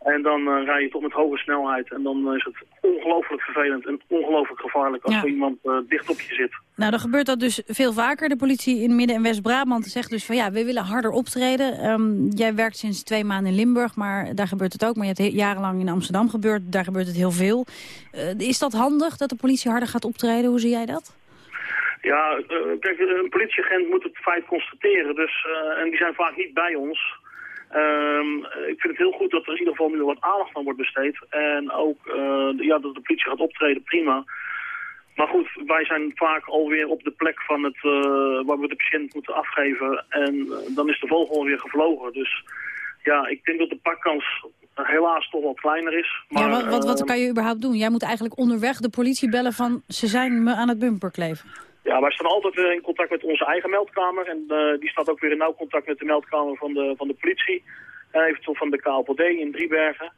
En dan eh, rij je toch met hoge snelheid. En dan is het ongelooflijk vervelend en ongelooflijk gevaarlijk als Ja. er iemand eh, dicht op je zit. Nou, dan gebeurt dat dus veel vaker. De politie in Midden- en West-Brabant zegt dus van ja, we willen harder optreden. Ehm, jij werkt sinds twee maanden in Limburg, maar daar gebeurt het ook. Maar je hebt he- jarenlang in Amsterdam gebeurd, daar gebeurt het heel veel. Eh, is dat handig dat de politie harder gaat optreden? Hoe zie jij dat? Ja, kijk, een politieagent moet het feit constateren. Dus, en die zijn vaak niet bij ons. Ehm, ik vind het heel goed dat er in ieder geval nu wat aandacht aan wordt besteed. En ook eh, ja, dat de politie gaat optreden, prima. Maar goed, wij zijn vaak alweer op de plek van het, eh, waar we de patiënt moeten afgeven. En eh, dan is de vogel alweer gevlogen. Dus Ja, ik denk dat de pakkans helaas toch wel kleiner is. Maar, ja, wat, wat, wat eh, kan je überhaupt doen? Jij moet eigenlijk onderweg de politie bellen van... ze zijn me aan het bumper kleven. Ja, wij staan altijd eh, in contact met onze eigen meldkamer. En eh, die staat ook weer in nauw contact met de meldkamer van de, van de politie. En eventueel van de KLPD in Driebergen.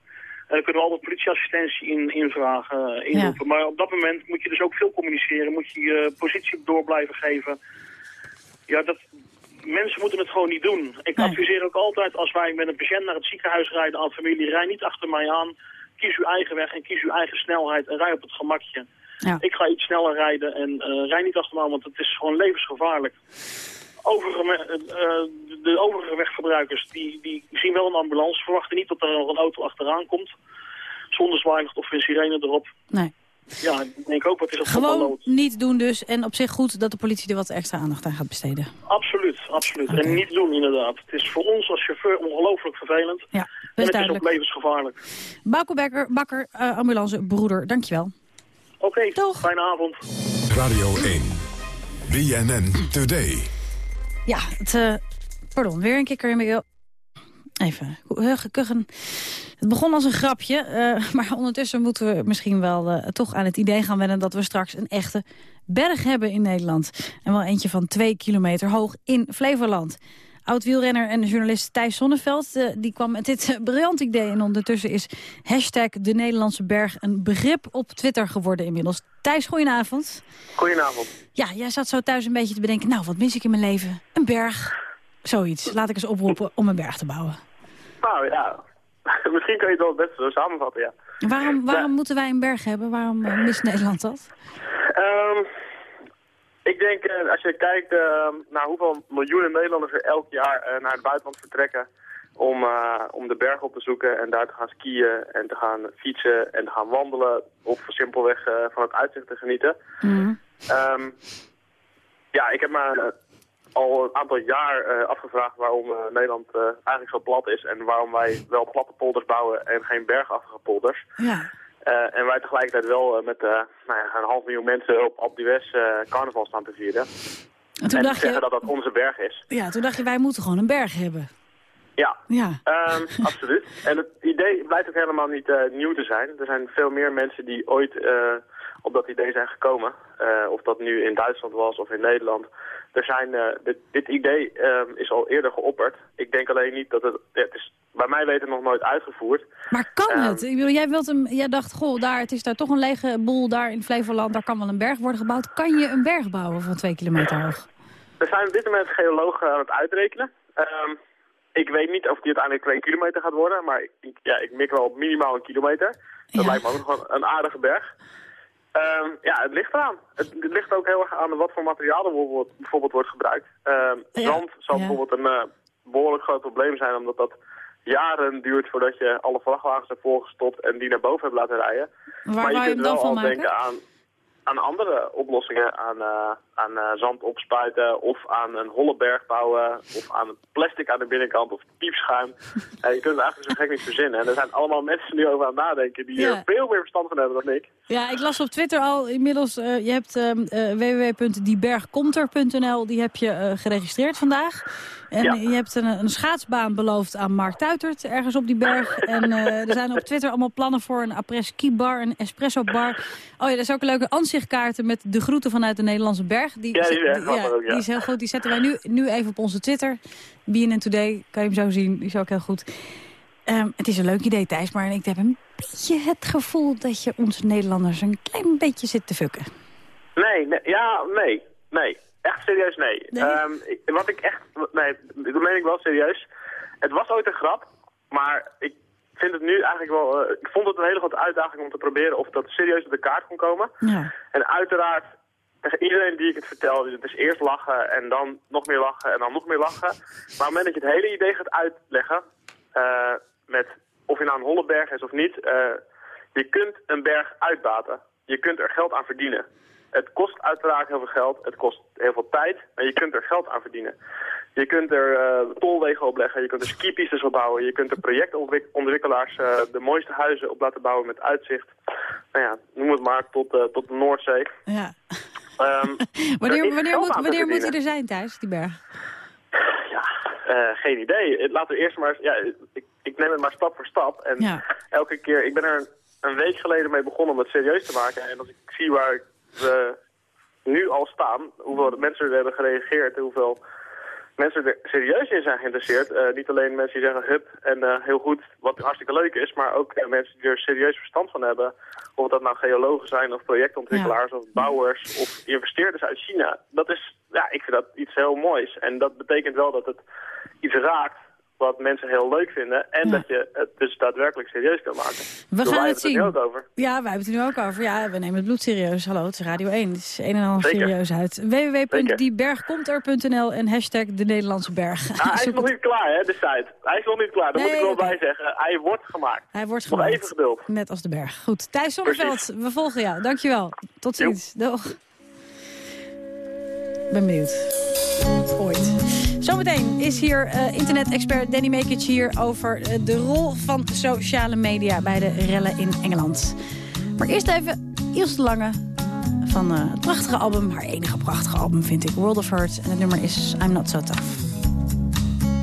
En dan kunnen we altijd politieassistentie in, invragen, eh, inroepen. Maar op dat moment moet je dus ook veel communiceren. Moet je je positie door blijven geven. Ja, dat, mensen moeten het gewoon niet doen. Ik adviseer ook altijd als wij met een patiënt naar het ziekenhuis rijden aan familie, rij niet achter mij aan. Kies uw eigen weg en kies uw eigen snelheid en rij op het gemakje. Ja. Ik ga iets sneller rijden en eh rij niet achter me aan, want het is gewoon levensgevaarlijk. Overige, me- eh, de overige weggebruikers die, die zien wel een ambulance, verwachten niet dat er nog een auto achteraan komt. Zonder zwaailicht of een sirene erop. Nee. Ja, ik denk ook, wat is dat Gewoon niet doen dus. En op zich goed dat de politie er wat extra aandacht aan gaat besteden. Absoluut, absoluut. En niet doen inderdaad. Het is voor ons als chauffeur ongelooflijk vervelend. Ja, en het is ook levensgevaarlijk. Bauke Bekker, Bakker, eh, ambulancebroeder, dankjewel. Oké, fijne avond. Radio 1. BNN Today. Ja, het, eh, pardon, weer een kikker in mijn. Even eh, kuchen. Het begon als een grapje, eh, maar ondertussen moeten we misschien wel eh, toch aan het idee gaan wennen... dat we straks een echte berg hebben in Nederland. En wel eentje van twee kilometer hoog in Flevoland. Oud-wielrenner en journalist Thijs Sonneveld eh, die kwam met dit eh, briljant idee. En ondertussen is hashtag de Nederlandse berg een begrip op Twitter geworden inmiddels. Thijs, goedenavond. Goedenavond. Ja, jij zat zo thuis een beetje te bedenken... nou, wat mis ik in mijn leven? Een berg. Zoiets. Laat ik eens oproepen om een berg te bouwen. Nou ja, misschien kun je het wel het beste zo samenvatten, ja. Waarom, waarom moeten wij een berg hebben? Waarom eh, mist Nederland dat? Ehm, ik denk, eh, als je kijkt eh, naar hoeveel miljoenen Nederlanders er elk jaar eh, naar het buitenland vertrekken om, eh, om de berg op te zoeken en daar te gaan skiën en te gaan fietsen en te gaan wandelen of simpelweg van het uitzicht te genieten. Ehm, ja, ik heb me al een aantal jaar eh, afgevraagd waarom Nederland eigenlijk zo plat is en waarom wij wel platte polders bouwen en geen bergachtige polders. Ja. Eh, en wij tegelijkertijd wel eh, met eh, nou ja, een half miljoen mensen op eh, carnaval staan te vieren. En toen dacht zeggen je, dat dat onze berg is. ja, toen dacht je, wij moeten gewoon een berg hebben. Ja, Ja. Ehm, absoluut. En het idee blijkt ook helemaal niet nieuw te zijn. Er zijn veel meer mensen die ooit op dat idee zijn gekomen. Eh, of dat nu in Duitsland was of in Nederland. Er zijn, eh, dit, dit idee ehm, is al eerder geopperd. Ik denk alleen niet dat het... ja, het is bij mij weten nog nooit uitgevoerd. Maar kan Ehm, het? Ik bedoel, jij, wilt hem, jij dacht, goh, daar, het is daar toch een lege boel daar in Flevoland. Daar kan wel een berg worden gebouwd. Kan je een berg bouwen van twee kilometer hoog? Er zijn op dit moment geologen aan het uitrekenen. Ehm, ik weet niet of die uiteindelijk twee kilometer gaat worden, maar ik, ja, ik mik wel op minimaal een kilometer. Dat lijkt me ook nog een aardige berg. Ehm, ja, het ligt eraan. Het, het ligt ook heel erg aan wat voor materiaal er bijvoorbeeld, bijvoorbeeld wordt gebruikt. Ehm, zand zal ja. bijvoorbeeld een eh, behoorlijk groot probleem zijn, omdat dat jaren duurt voordat je alle vrachtwagens hebt volgestopt en die naar boven hebt laten rijden. Waar maar je kunt wel van al maken? denken aan, aan andere oplossingen, aan, eh, aan eh, zand opspuiten of aan een holle berg bouwen of aan plastic aan de binnenkant of piepschuim. Eh, je kunt het eigenlijk zo gek niet verzinnen. En er zijn allemaal mensen nu over aan het nadenken die Ja. er veel meer verstand van hebben dan ik. Ja, ik las op Twitter al inmiddels, eh, je hebt ehm, eh, www.diebergkomter.nl, die heb je geregistreerd vandaag. En Ja. je hebt een, een schaatsbaan beloofd aan Mark Tuitert, ergens op die berg. En er zijn op Twitter allemaal plannen voor een après-ski bar, een espresso bar. Oh ja, dat is ook een leuke ansichtkaarten met de groeten vanuit de Nederlandse berg. Die, Ja, die is ook, ja. die is heel goed. Die zetten wij nu, nu even op onze Twitter. BNN Today, kan je hem zo zien, die is ook heel goed. Ehm, het is een leuk idee, Thijs, maar ik heb een beetje het gevoel dat je ons Nederlanders een klein beetje zit te fukken. Nee, nee ja, nee, nee. Echt serieus nee. Ehm, wat ik echt, nee, dat meen ik wel serieus. Het was ooit een grap, maar ik vind het nu eigenlijk wel, eh, ik vond het een hele grote uitdaging om te proberen of dat serieus op de kaart kon komen. Ja. En uiteraard, tegen iedereen die ik het vertel, het is eerst lachen en dan nog meer lachen en dan nog meer lachen. Maar op het moment dat je het hele idee gaat uitleggen, eh, met of je nou een holle berg is of niet, eh, je kunt een berg uitbaten. Je kunt er geld aan verdienen. Het kost uiteraard heel veel geld, het kost heel veel tijd, maar je kunt er geld aan verdienen. Je kunt er eh, tolwegen op leggen, je kunt er skipistes op bouwen, je kunt er projectontwikkelaars de mooiste huizen op laten bouwen met uitzicht. Nou ja, noem het maar, tot, tot de Noordzee. Ja. Ehm, er Wanneer, wanneer, moet, wanneer moet hij er zijn, Thijs, die berg? Ja, Eh, geen idee. Eh, Laten we eerst maar... Ja, ik, ik neem het maar stap voor stap. En Ja. elke keer... Ik ben er een week geleden mee begonnen om het serieus te maken. En als ik zie waar we nu al staan, hoeveel mensen er hebben gereageerd... hoeveel mensen er serieus in zijn geïnteresseerd. eh, niet alleen mensen die zeggen hup en eh, heel goed, wat hartstikke leuk is... maar ook eh, mensen die er serieus verstand van hebben. Of dat nou geologen zijn of projectontwikkelaars of bouwers of investeerders uit China. Dat is, ja, ik vind dat iets heel moois. En dat betekent wel dat het iets raakt wat mensen heel leuk vinden. En dat je het dus daadwerkelijk serieus kan maken. We gaan het zien. er nu ook over. Ja, wij hebben het er nu ook over. Ja, we nemen het bloed serieus. Hallo, het is Radio 1. Het is een en ander serieus uit. www.diebergkomter.nl en hashtag de Nederlandse berg. Ah, hij is nog niet klaar, hè, de site. Hij is nog niet klaar, daar moet ik wel bij zeggen. Hij wordt gemaakt. Hij wordt Nog gemaakt. even geduld. Net als de berg. Goed, Thijs Zonneveld, we volgen jou. Dankjewel. Tot ziens. Doeg. Ben benieuwd. Ooit. Zometeen is hier eh, internet-expert Danny Mekic hier over eh, de rol van sociale media bij de rellen in Engeland. Maar eerst even Ilse de Lange van eh, het prachtige album, haar enige prachtige album vind ik, World of Hurt. En het nummer is I'm Not So Tough.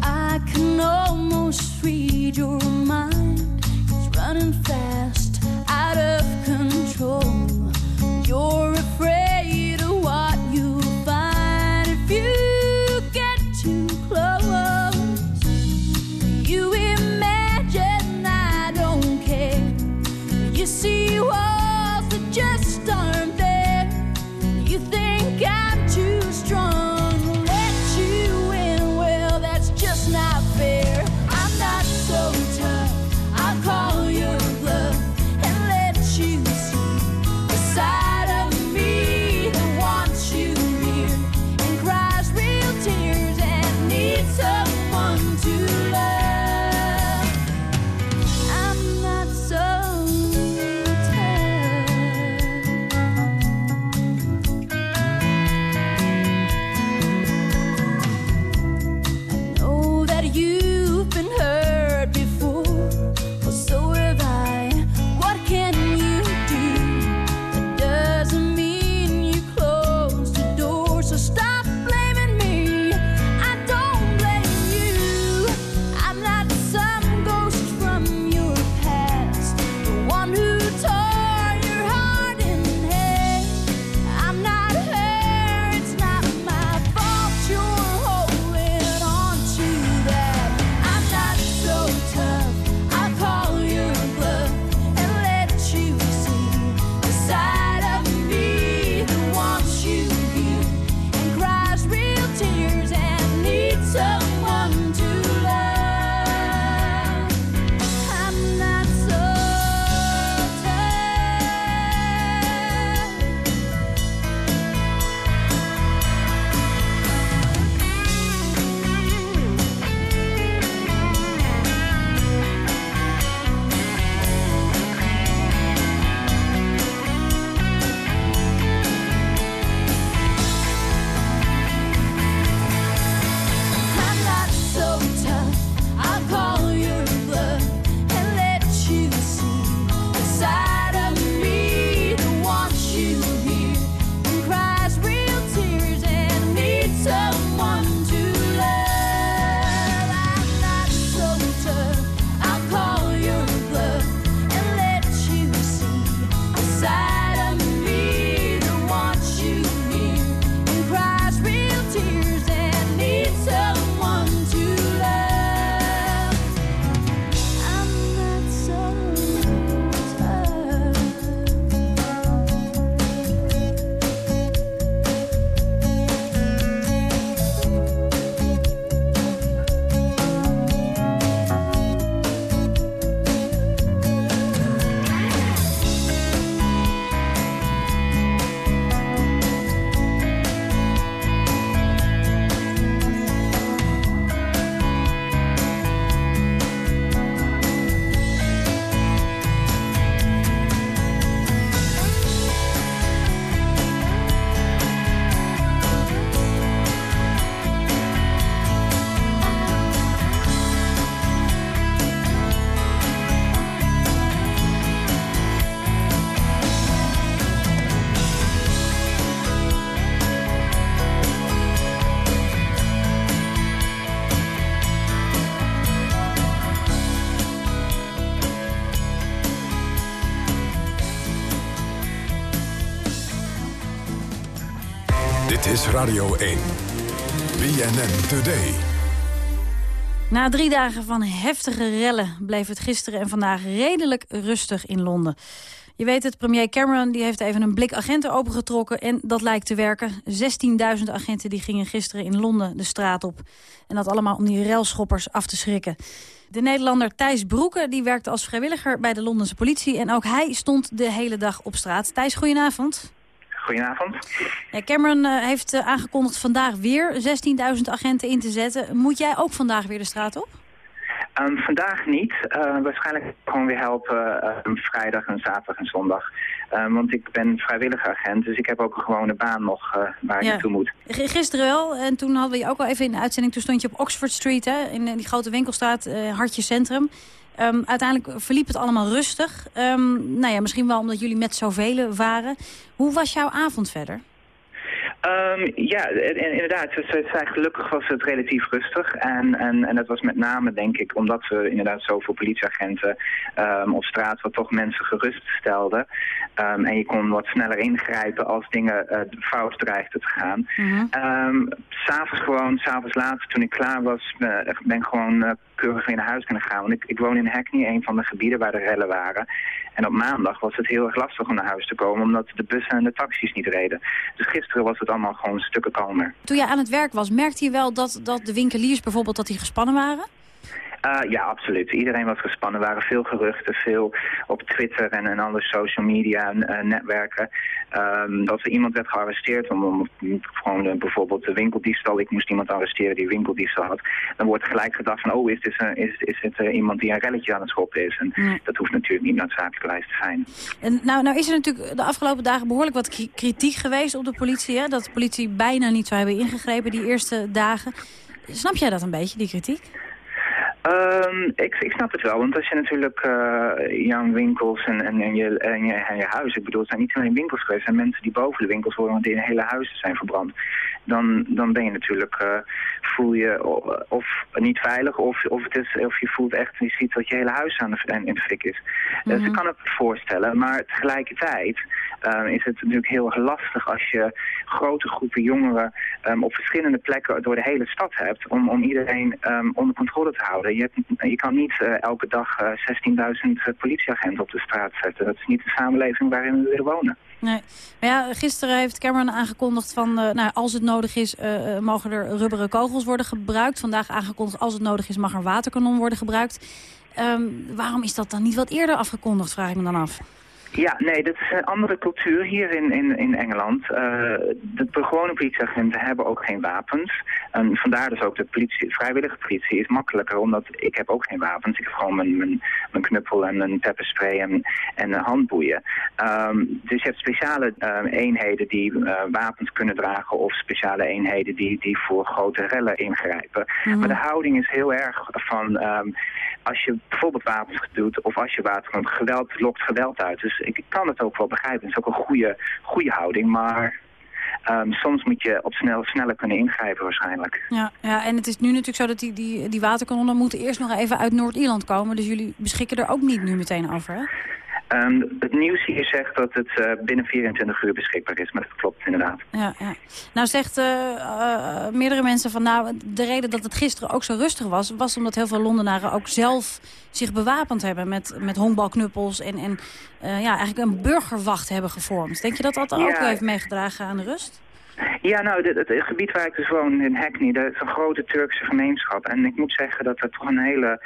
I can almost read your mind. It's running fast, out of control. You're afraid Radio 1. BNN Today. Na drie dagen van heftige rellen bleef het gisteren en vandaag redelijk rustig in Londen. Je weet het, premier Cameron die heeft even een blik agenten opengetrokken en dat lijkt te werken. 16.000 agenten die gingen gisteren in Londen de straat op. En dat allemaal om die relschoppers af te schrikken. De Nederlander Thijs Broeken die werkte als vrijwilliger bij de Londense politie... en ook hij stond de hele dag op straat. Thijs, goedenavond. Goedenavond. Ja, Cameron eh, heeft eh, aangekondigd vandaag weer 16.000 agenten in te zetten. Moet jij ook vandaag weer de straat op? Ehm, vandaag niet. Uh, waarschijnlijk gewoon weer helpen ehm, vrijdag en zaterdag en zondag. Ehm, want ik ben vrijwilliger agent, dus ik heb ook een gewone baan nog waar ik naartoe moet. Gisteren wel, en toen hadden we je ook al even in de uitzending. Toen stond je op Oxford Street, hè, in die grote winkelstraat, Hartje Centrum. Ehm, uiteindelijk verliep het allemaal rustig. Ehm, nou ja, misschien wel omdat jullie met zoveel waren. Hoe was jouw avond verder? Ehm, ja, inderdaad. Gelukkig was het relatief rustig. En, en, en dat was met name, denk ik, omdat we inderdaad zoveel politieagenten op straat wat toch mensen gerust stelden. En je kon wat sneller ingrijpen als dingen eh, fout dreigden te gaan. Ehm, s'avonds gewoon, s'avonds laat, toen ik klaar was, ben, ben ik gewoon eh, keurig weer naar huis kunnen gaan. Want ik, ik woon in Hackney, een van de gebieden waar de rellen waren. En op maandag was het heel erg lastig om naar huis te komen, omdat de bussen en de taxis niet reden. Dus gisteren was het allemaal gewoon stukken kalmer. Toen jij aan het werk was, merkte je wel dat, dat de winkeliers bijvoorbeeld dat die gespannen waren? Uh, ja, absoluut. Iedereen was gespannen. Er waren veel geruchten, veel op Twitter en, en andere social media uh, netwerken. Um, dat er iemand werd gearresteerd om, om gewoon uh, bijvoorbeeld de winkeldiefstal. Ik moest iemand arresteren die winkeldiefstal had. Dan wordt gelijk gedacht van, oh, is, dit, is, is het uh, iemand die een relletje aan het schoppen is? En Ja. dat hoeft natuurlijk niet noodzakelijkerwijs te zijn. En nou, nou is er natuurlijk de afgelopen dagen behoorlijk wat kri- kritiek geweest op de politie. Hè? Dat de politie bijna niet zou hebben ingegrepen die eerste dagen. Snap jij dat een beetje, die kritiek? Um, ik, ik snap het wel, want als je natuurlijk uh, jouw winkels en, en, en, je, en, je, en je huis, ik bedoel, het zijn niet alleen winkels geweest, het zijn mensen die boven de winkels wonen, want die in hele huizen zijn verbrand. Dan, dan ben je natuurlijk, uh, voel je of niet veilig, of, of, het is, of je voelt echt, je ziet dat je hele huis aan de, in de fik is. Mm -hmm. Dus ik kan het voorstellen, maar tegelijkertijd uh, is het natuurlijk heel erg lastig als je grote groepen jongeren um, op verschillende plekken door de hele stad hebt, om, om iedereen um, onder controle te houden. Je, hebt, je kan niet uh, elke dag uh, 16.000 politieagenten op de straat zetten. Dat is niet de samenleving waarin we willen wonen. Nee. Maar ja, gisteren heeft Cameron aangekondigd van, nou, als het nodig is, mogen er rubberen kogels worden gebruikt. Vandaag aangekondigd, als het nodig is, mag er waterkanon worden gebruikt. Um, waarom is dat dan niet wat eerder afgekondigd, vraag ik me dan af. Ja, nee, dat is een andere cultuur hier in, in, in Engeland. Uh, de, gewone politieagenten hebben ook geen wapens. En vandaar dus ook de politie, vrijwillige politie is makkelijker, omdat ik heb ook geen wapens. Ik heb gewoon mijn, mijn, mijn knuppel en mijn pepperspray en, en handboeien. Um, dus je hebt speciale uh, eenheden die uh, wapens kunnen dragen of speciale eenheden die, die voor grote rellen ingrijpen. Mm -hmm. Maar de houding is heel erg van... Um, als je bijvoorbeeld wapens doet of als je komt, geweld lokt geweld uit. Dus ik kan het ook wel begrijpen. Het is ook een goede, goede houding, maar um, soms moet je op snel, sneller kunnen ingrijpen waarschijnlijk. Ja, ja, en het is nu natuurlijk zo dat die, die, die waterkanonnen moeten eerst nog even uit Noord-Ierland komen. Dus jullie beschikken er ook niet nu meteen over, hè? Um, het nieuws hier zegt dat het uh, binnen 24 uur beschikbaar is, maar dat klopt inderdaad. Ja, ja. Nou zegt uh, uh, meerdere mensen van nou, de reden dat het gisteren ook zo rustig was, was omdat heel veel Londenaren ook zelf zich bewapend hebben met, met honkbalknuppels en, en ja, eigenlijk een burgerwacht hebben gevormd. Denk je dat dat ook heeft meegedragen aan de rust? Ja, nou, het, het, gebied waar ik dus woon, in Hackney, dat is een grote Turkse gemeenschap. En ik moet zeggen dat er toch een hele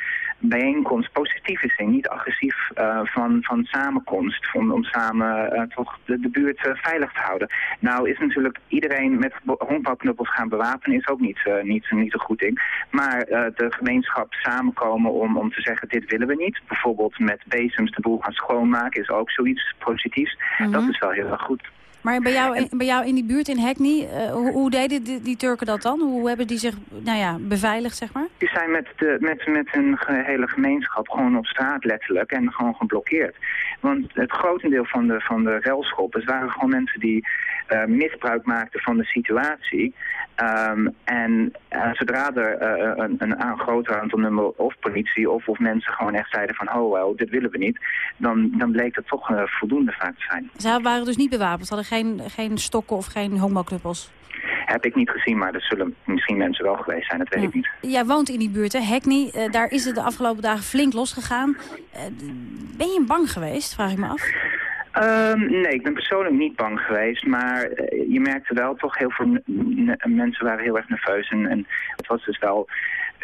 bijeenkomst, positief is, niet agressief, uh, van, van samenkomst. Om, om samen uh, toch de, de buurt uh, veilig te houden. Nou is natuurlijk iedereen met honkbalknuppels gaan bewapenen, is ook niet, niet, niet een goed ding. Maar de gemeenschap samenkomen om, om te zeggen, dit willen we niet. Bijvoorbeeld met bezems de boel gaan schoonmaken is ook zoiets positiefs. Mm -hmm. Dat is wel heel erg goed. Maar bij jou, in, bij jou in die buurt in Hackney, uh, hoe, hoe, deden die, die, Turken dat dan? Hoe hebben die zich nou ja, beveiligd, zeg maar? Die zijn met, de, met, met hun hele gemeenschap gewoon op straat letterlijk en gewoon geblokkeerd. Want het grotendeel van de, van de relschoppers waren gewoon mensen die uh, misbruik maakten van de situatie. Um, en uh, zodra er een, een, een groter aantal nummer of politie of, of mensen gewoon echt zeiden van oh well, dit willen we niet, dan, dan bleek dat toch voldoende vaak te zijn. Ze waren dus niet bewapend, hadden geen, geen stokken of geen honkbalknuppels? Heb ik niet gezien, maar er zullen misschien mensen wel geweest zijn, dat weet ik niet. Jij woont in die buurt, hè, Hackney. Eh, daar is het de afgelopen dagen flink losgegaan. Eh, ben je bang geweest, vraag ik me af? Ehm, nee, ik ben persoonlijk niet bang geweest, maar eh, je merkte wel toch heel veel mensen waren heel erg nerveus. En, en het was dus wel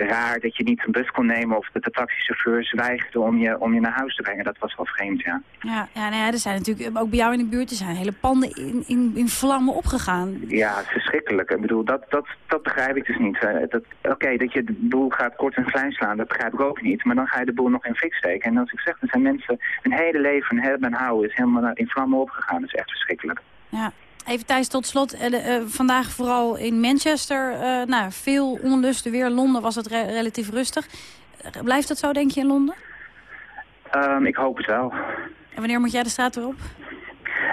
raar dat je niet een bus kon nemen of dat de taxichauffeurs weigerden om je, om je naar huis te brengen. Dat was wel vreemd, ja. Ja, ja, nou ja, er zijn natuurlijk ook bij jou in de buurt er zijn hele panden in, in, in vlammen opgegaan. Ja, verschrikkelijk. Ik bedoel, dat, dat, dat begrijp ik dus niet. Eh, Oké, dat je de boel gaat kort en klein slaan, dat begrijp ik ook niet. Maar dan ga je de boel nog in fik steken. En als ik zeg, er zijn mensen, hun hele leven, hun hele benhouden is helemaal in vlammen opgegaan. Dat is echt verschrikkelijk. Ja. Even Thijs, tot slot. eh, eh, vandaag vooral in Manchester. eh, nou, veel onlusten weer. Londen was het re- relatief rustig. Blijft dat zo, denk je, in Londen? Ehm, ik hoop het wel. En wanneer moet jij de straat weer op?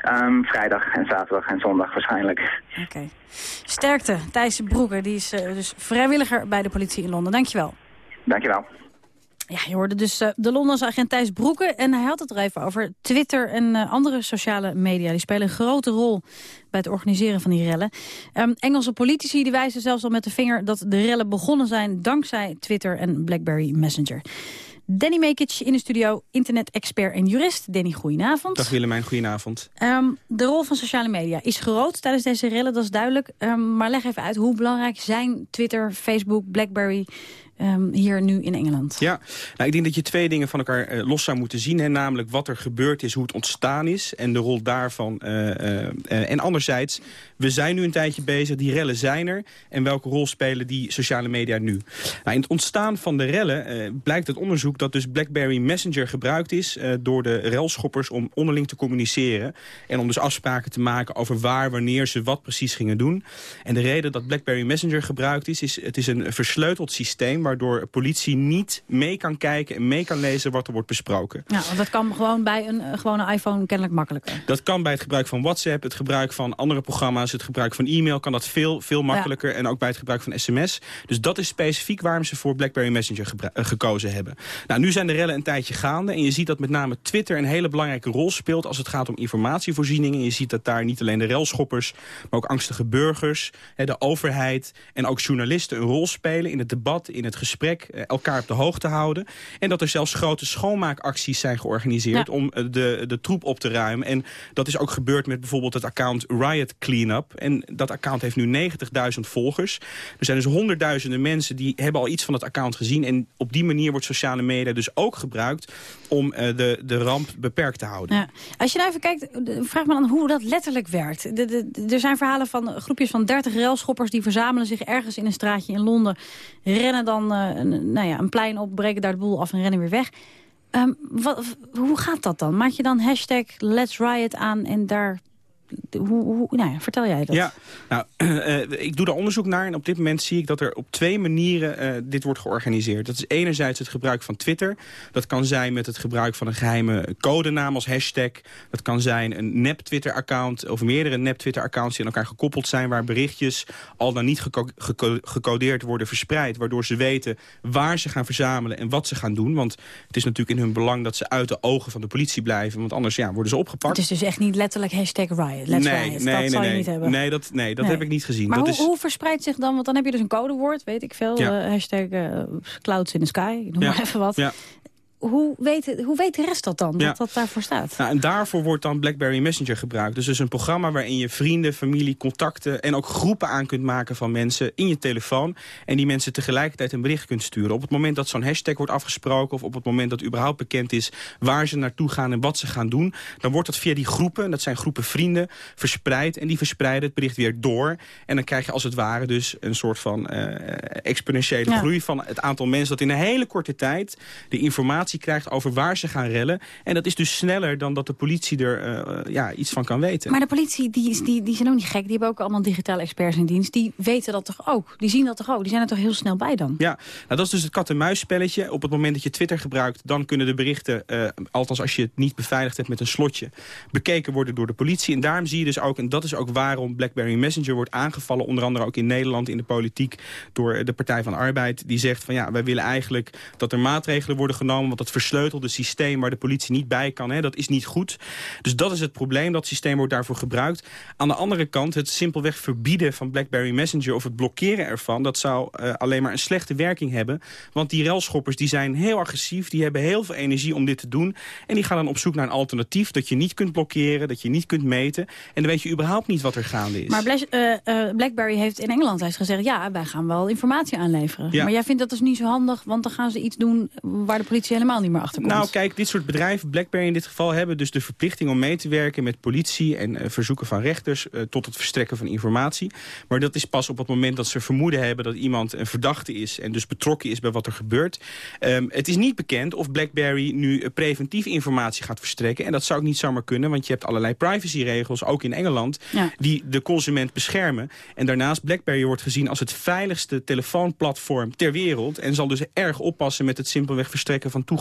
Ehm, vrijdag en zaterdag en zondag waarschijnlijk. Oké. Sterkte, Thijs Broeker. Die is dus vrijwilliger bij de politie in Londen. Dankjewel. Dankjewel. Ja, je hoorde dus eh, de Londense agent Thijs Broeken. En hij had het er even over Twitter en eh, andere sociale media. Die spelen een grote rol bij het organiseren van die rellen. Ehm, Engelse politici die wijzen zelfs al met de vinger... dat de rellen begonnen zijn dankzij Twitter en BlackBerry Messenger. Danny Mekic in de studio, internet-expert en jurist. Danny, goedenavond. Dag Willemijn, goedenavond. Ehm, de rol van sociale media is groot tijdens deze rellen, dat is duidelijk. Ehm, maar leg even uit, hoe belangrijk zijn Twitter, Facebook, BlackBerry... ehm, hier nu in Engeland? Ja, nou, ik denk dat je twee dingen van elkaar eh, los zou moeten zien. Hè, namelijk wat er gebeurd is, hoe het ontstaan is en de rol daarvan. eh, eh, en anderzijds, we zijn nu een tijdje bezig, die rellen zijn er. En welke rol spelen die sociale media nu? Nou, in het ontstaan van de rellen eh, blijkt uit onderzoek dat dus BlackBerry Messenger gebruikt is... eh, door de relschoppers om onderling te communiceren. En om dus afspraken te maken over waar, wanneer ze wat precies gingen doen. En de reden dat BlackBerry Messenger gebruikt is... is het is een versleuteld systeem waardoor politie niet mee kan kijken... en mee kan lezen wat er wordt besproken. Ja, want dat kan gewoon bij een eh, gewone iPhone kennelijk makkelijker. Dat kan bij het gebruik van WhatsApp, het gebruik van andere programma's... het gebruik van e-mail kan dat veel, veel makkelijker. En ook bij het gebruik van sms. Dus dat is specifiek waarom ze voor BlackBerry Messenger eh, gekozen hebben. Nou, nu zijn de rellen een tijdje gaande. En je ziet dat met name Twitter een hele belangrijke rol speelt... als het gaat om informatievoorziening. En je ziet dat daar niet alleen de relschoppers... maar ook angstige burgers, de overheid... en ook journalisten een rol spelen in het debat, in het gesprek... eh, elkaar op de hoogte houden. En dat er zelfs grote schoonmaakacties zijn georganiseerd... Ja. om eh, de, de troep op te ruimen. En dat is ook gebeurd met bijvoorbeeld het account Riot Cleanup. En dat account heeft nu 90.000 volgers. Er zijn dus honderdduizenden mensen die hebben al iets van het account gezien. En op die manier wordt sociale media dus ook gebruikt... om eh, de, de ramp beperkt te houden. Ja. Als je nou even kijkt, vraag me dan hoe dat letterlijk werkt. Er zijn verhalen van groepjes van 30 railschoppers... die verzamelen zich ergens in een straatje in Londen... rennen dan eh, een, nou ja, een plein op, breken daar de boel af en rennen weer weg. Ehm, wat, hoe gaat dat dan? Maak je dan hashtag Let's Riot aan en daar... Hoe, hoe, nou ja, vertel jij dat? Ja, nou, eh, ik doe daar onderzoek naar en op dit moment zie ik dat er op twee manieren eh, dit wordt georganiseerd. Dat is enerzijds het gebruik van Twitter. Dat kan zijn met het gebruik van een geheime codenaam als hashtag. Dat kan zijn een nep Twitter-account of meerdere nep Twitter-accounts die aan elkaar gekoppeld zijn... waar berichtjes al dan niet geco- geco- gecodeerd worden verspreid. Waardoor ze weten waar ze gaan verzamelen en wat ze gaan doen. Want het is natuurlijk in hun belang dat ze uit de ogen van de politie blijven. Want anders ja, worden ze opgepakt. Het is dus echt niet letterlijk hashtag Riot. Nee, nee, dat nee, zal je nee. niet hebben. Nee, dat, nee, dat heb ik niet gezien. Maar dat hoe, is... hoe verspreidt zich dan, want dan heb je dus een codewoord, weet ik veel. Ja. eh, hashtag eh, clouds in the sky, ik noem maar even wat. Hoe, weet, hoe weet de rest dat dan, Ja. dat dat daarvoor staat? Nou, en daarvoor wordt dan BlackBerry Messenger gebruikt. Dus dus een programma waarin je vrienden, familie, contacten... en ook groepen aan kunt maken van mensen in je telefoon... en die mensen tegelijkertijd een bericht kunt sturen. Op het moment dat zo'n hashtag wordt afgesproken... of op het moment dat überhaupt bekend is waar ze naartoe gaan en wat ze gaan doen... dan wordt dat via die groepen, en dat zijn groepen vrienden, verspreid... en die verspreiden het bericht weer door. En dan krijg je als het ware dus een soort van eh, exponentiële Ja. groei... van het aantal mensen dat in een hele korte tijd de informatie krijgt over waar ze gaan rellen. En dat is dus sneller dan dat de politie er eh, ja, iets van kan weten. Maar de politie, die, is, die, die zijn ook niet gek. Die hebben ook allemaal digitale experts in dienst. Die weten dat toch ook? Die zien dat toch ook? Die zijn er toch heel snel bij dan? Ja, nou, dat is dus het kat-en-muisspelletje. Op het moment dat je Twitter gebruikt, dan kunnen de berichten... eh, althans als je het niet beveiligd hebt met een slotje... bekeken worden door de politie. En daarom zie je dus ook, en dat is ook waarom BlackBerry Messenger wordt aangevallen... onder andere ook in Nederland in de politiek door de Partij van de Arbeid... die zegt van ja, wij willen eigenlijk dat er maatregelen worden genomen... want het versleutelde systeem... waar de politie niet bij kan, hè, dat is niet goed. Dus dat is het probleem, dat systeem wordt daarvoor gebruikt. Aan de andere kant, het simpelweg verbieden van BlackBerry Messenger... of het blokkeren ervan, dat zou uh, alleen maar een slechte werking hebben. Want die relschoppers die zijn heel agressief, die hebben heel veel energie om dit te doen... en die gaan dan op zoek naar een alternatief dat je niet kunt blokkeren... dat je niet kunt meten. En dan weet je überhaupt niet wat er gaande is. Maar uh, uh, BlackBerry heeft in Engeland heeft gezegd... ja, wij gaan wel informatie aanleveren. Ja. Maar jij vindt dat dus niet zo handig... want dan gaan ze iets doen waar de politie helemaal niet meer achter komt. Nou, kijk, dit soort bedrijven, BlackBerry in dit geval... hebben dus de verplichting om mee te werken met politie... en uh, verzoeken van rechters tot het verstrekken van informatie. Maar dat is pas op het moment dat ze vermoeden hebben... dat iemand een verdachte is en dus betrokken is bij wat er gebeurt. Um, het is niet bekend of BlackBerry nu preventief informatie gaat verstrekken. En dat zou ook niet zomaar kunnen, want je hebt allerlei privacyregels... ook in Engeland, ja. die de consument beschermen. En daarnaast, BlackBerry wordt gezien als het veiligste telefoonplatform ter wereld... en zal dus erg oppassen met het simpelweg verstrekken van toegang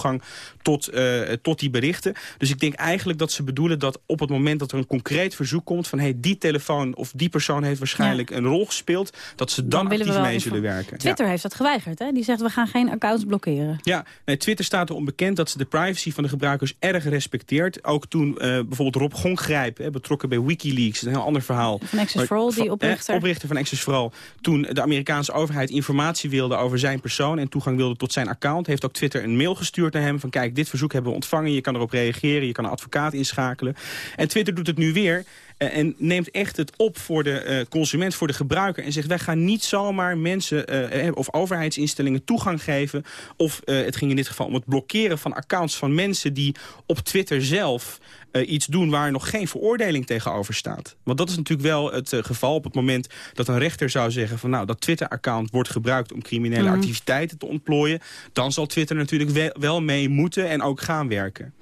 tot, uh, tot die berichten. Dus ik denk eigenlijk dat ze bedoelen dat op het moment dat er een concreet verzoek komt... van hey, die telefoon of die persoon heeft waarschijnlijk ja. een rol gespeeld... dat ze dan, dan actief mee zullen werken. Twitter ja. heeft dat geweigerd, hè? Die zegt we gaan geen accounts blokkeren. Ja, nee, Twitter staat er onbekend dat ze de privacy van de gebruikers erg respecteert. Ook toen uh, bijvoorbeeld Rob Gongrijp, hè, betrokken bij Wikileaks... een heel ander verhaal. Van Access for All, die oprichter. Eh, oprichter van Access for All. Toen de Amerikaanse overheid informatie wilde over zijn persoon... en toegang wilde tot zijn account... heeft ook Twitter een mail gestuurd naar hem... van kijk, dit verzoek hebben we ontvangen, je kan erop reageren... je kan een advocaat inschakelen. En Twitter doet het nu weer... Uh, en neemt echt het op voor de uh, consument, voor de gebruiker. En zegt, wij gaan niet zomaar mensen uh, of overheidsinstellingen toegang geven. Of het ging in dit geval om het blokkeren van accounts van mensen die op Twitter zelf uh, iets doen waar nog geen veroordeling tegenover staat. Want dat is natuurlijk wel het uh, geval op het moment dat een rechter zou zeggen... van nou, dat Twitter-account wordt gebruikt om criminele mm. activiteiten te ontplooien... dan zal Twitter natuurlijk wel, wel mee moeten en ook gaan werken.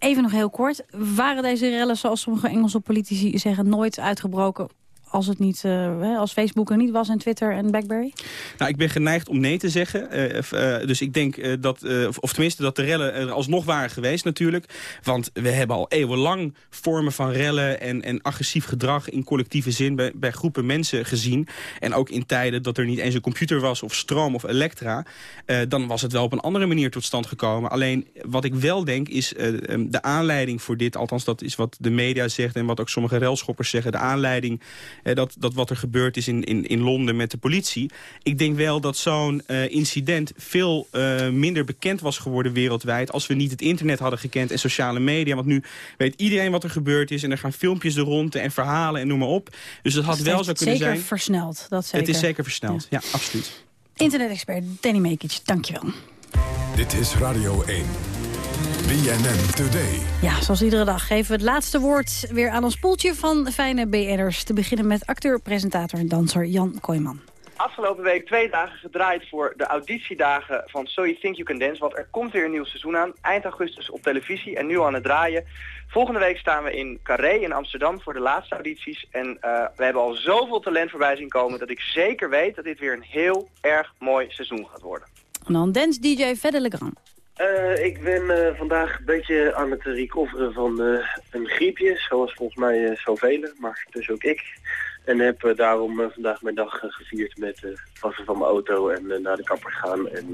Even nog heel kort. Waren deze rellen, zoals sommige Engelse politici zeggen... nooit uitgebroken als, het niet, uh, als Facebook er niet was en Twitter en BlackBerry? Nou, ik ben geneigd om nee te zeggen. Uh, uh, dus ik denk dat, of tenminste dat de rellen er alsnog waren geweest natuurlijk. Want we hebben al eeuwenlang vormen van rellen en, en agressief gedrag in collectieve zin bij, bij groepen mensen gezien. En ook in tijden dat er niet eens een computer was of stroom of elektra. dan was het wel op een andere manier tot stand gekomen. Alleen wat ik wel denk is de aanleiding voor dit, althans dat is wat de media zegt en wat ook sommige relschoppers zeggen. De aanleiding eh, dat, dat wat er gebeurd is in, in, in Londen met de politie. Ik denk wel dat zo'n uh, incident veel uh, minder bekend was geworden wereldwijd... als we niet het internet hadden gekend en sociale media. Want nu weet iedereen wat er gebeurd is... en er gaan filmpjes er rond en verhalen en noem maar op. Dus dat had wel zo kunnen zeker zijn... versneld, dat zeker. Het is zeker versneld, ja, ja absoluut. Internet-expert Danny Mekic, dankjewel. Dit is Radio 1. BNN Today. Ja, zoals iedere dag geven we het laatste woord weer aan ons poeltje van fijne BN'ers. Te beginnen met acteur, presentator en danser Jan Kooijman. Afgelopen week twee dagen gedraaid voor de auditiedagen van So You Think You Can Dance. Want er komt weer een nieuw seizoen aan. Eind augustus op televisie en nu aan het draaien. Volgende week staan we in Carré in Amsterdam voor de laatste audities. En uh, we hebben al zoveel talent voorbij zien komen dat ik zeker weet dat dit weer een heel erg mooi seizoen gaat worden. En dan dance DJ Fedde Legrand. Uh, ik ben uh, vandaag een beetje aan het recoveren van uh, een griepje, zoals volgens mij zoveel, maar dus ook ik. En heb daarom vandaag mijn dag gevierd met wassen van mijn auto en naar de kapper gaan en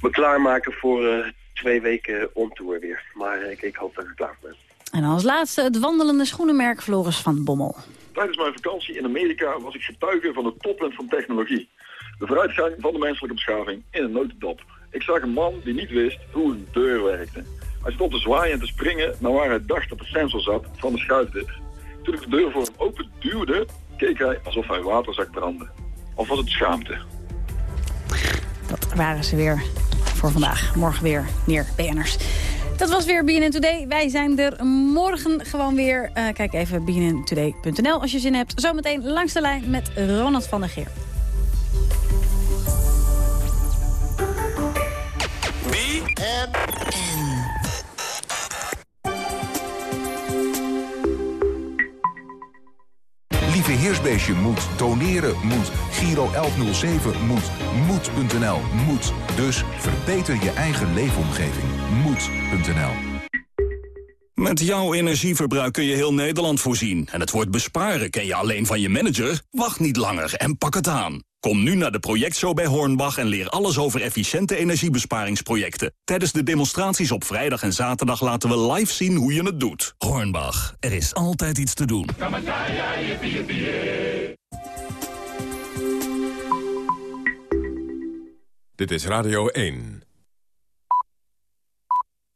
me klaarmaken voor twee weken ontour weer. Maar ik, ik, hoop dat ik klaar ben. En als laatste het wandelende schoenenmerk Floris van Bommel. Tijdens mijn vakantie in Amerika was ik getuige van de toppunt van technologie. De vooruitgang van de menselijke beschaving in een notendop. Ik zag een man die niet wist hoe een deur werkte. Hij stond te zwaaien en te springen naar waar hij dacht dat de sensor zat van de schuifdeur. Toen ik de deur voor hem open duwde, keek hij alsof hij water zag branden. Of was het schaamte? Dat waren ze weer voor vandaag. Morgen weer meer BN'ers. Dat was weer BNN Today. Wij zijn er morgen gewoon weer. Uh, kijk even bnntoday.nl als je zin hebt. Zometeen langs de lijn met Ronald van der Geer. Lieve Heersbeestje moet, doneren moet, Giro 1107 moet, moed.nl moet. Dus verbeter je eigen leefomgeving. Moed.nl Met jouw energieverbruik kun je heel Nederland voorzien. En het woord besparen ken je alleen van je manager? Wacht niet langer en pak het aan. Kom nu naar de projectshow bij Hornbach en leer alles over efficiënte energiebesparingsprojecten. Tijdens de demonstraties op vrijdag en zaterdag laten we live zien hoe je het doet. Hornbach, er is altijd iets te doen. Dit is Radio 1.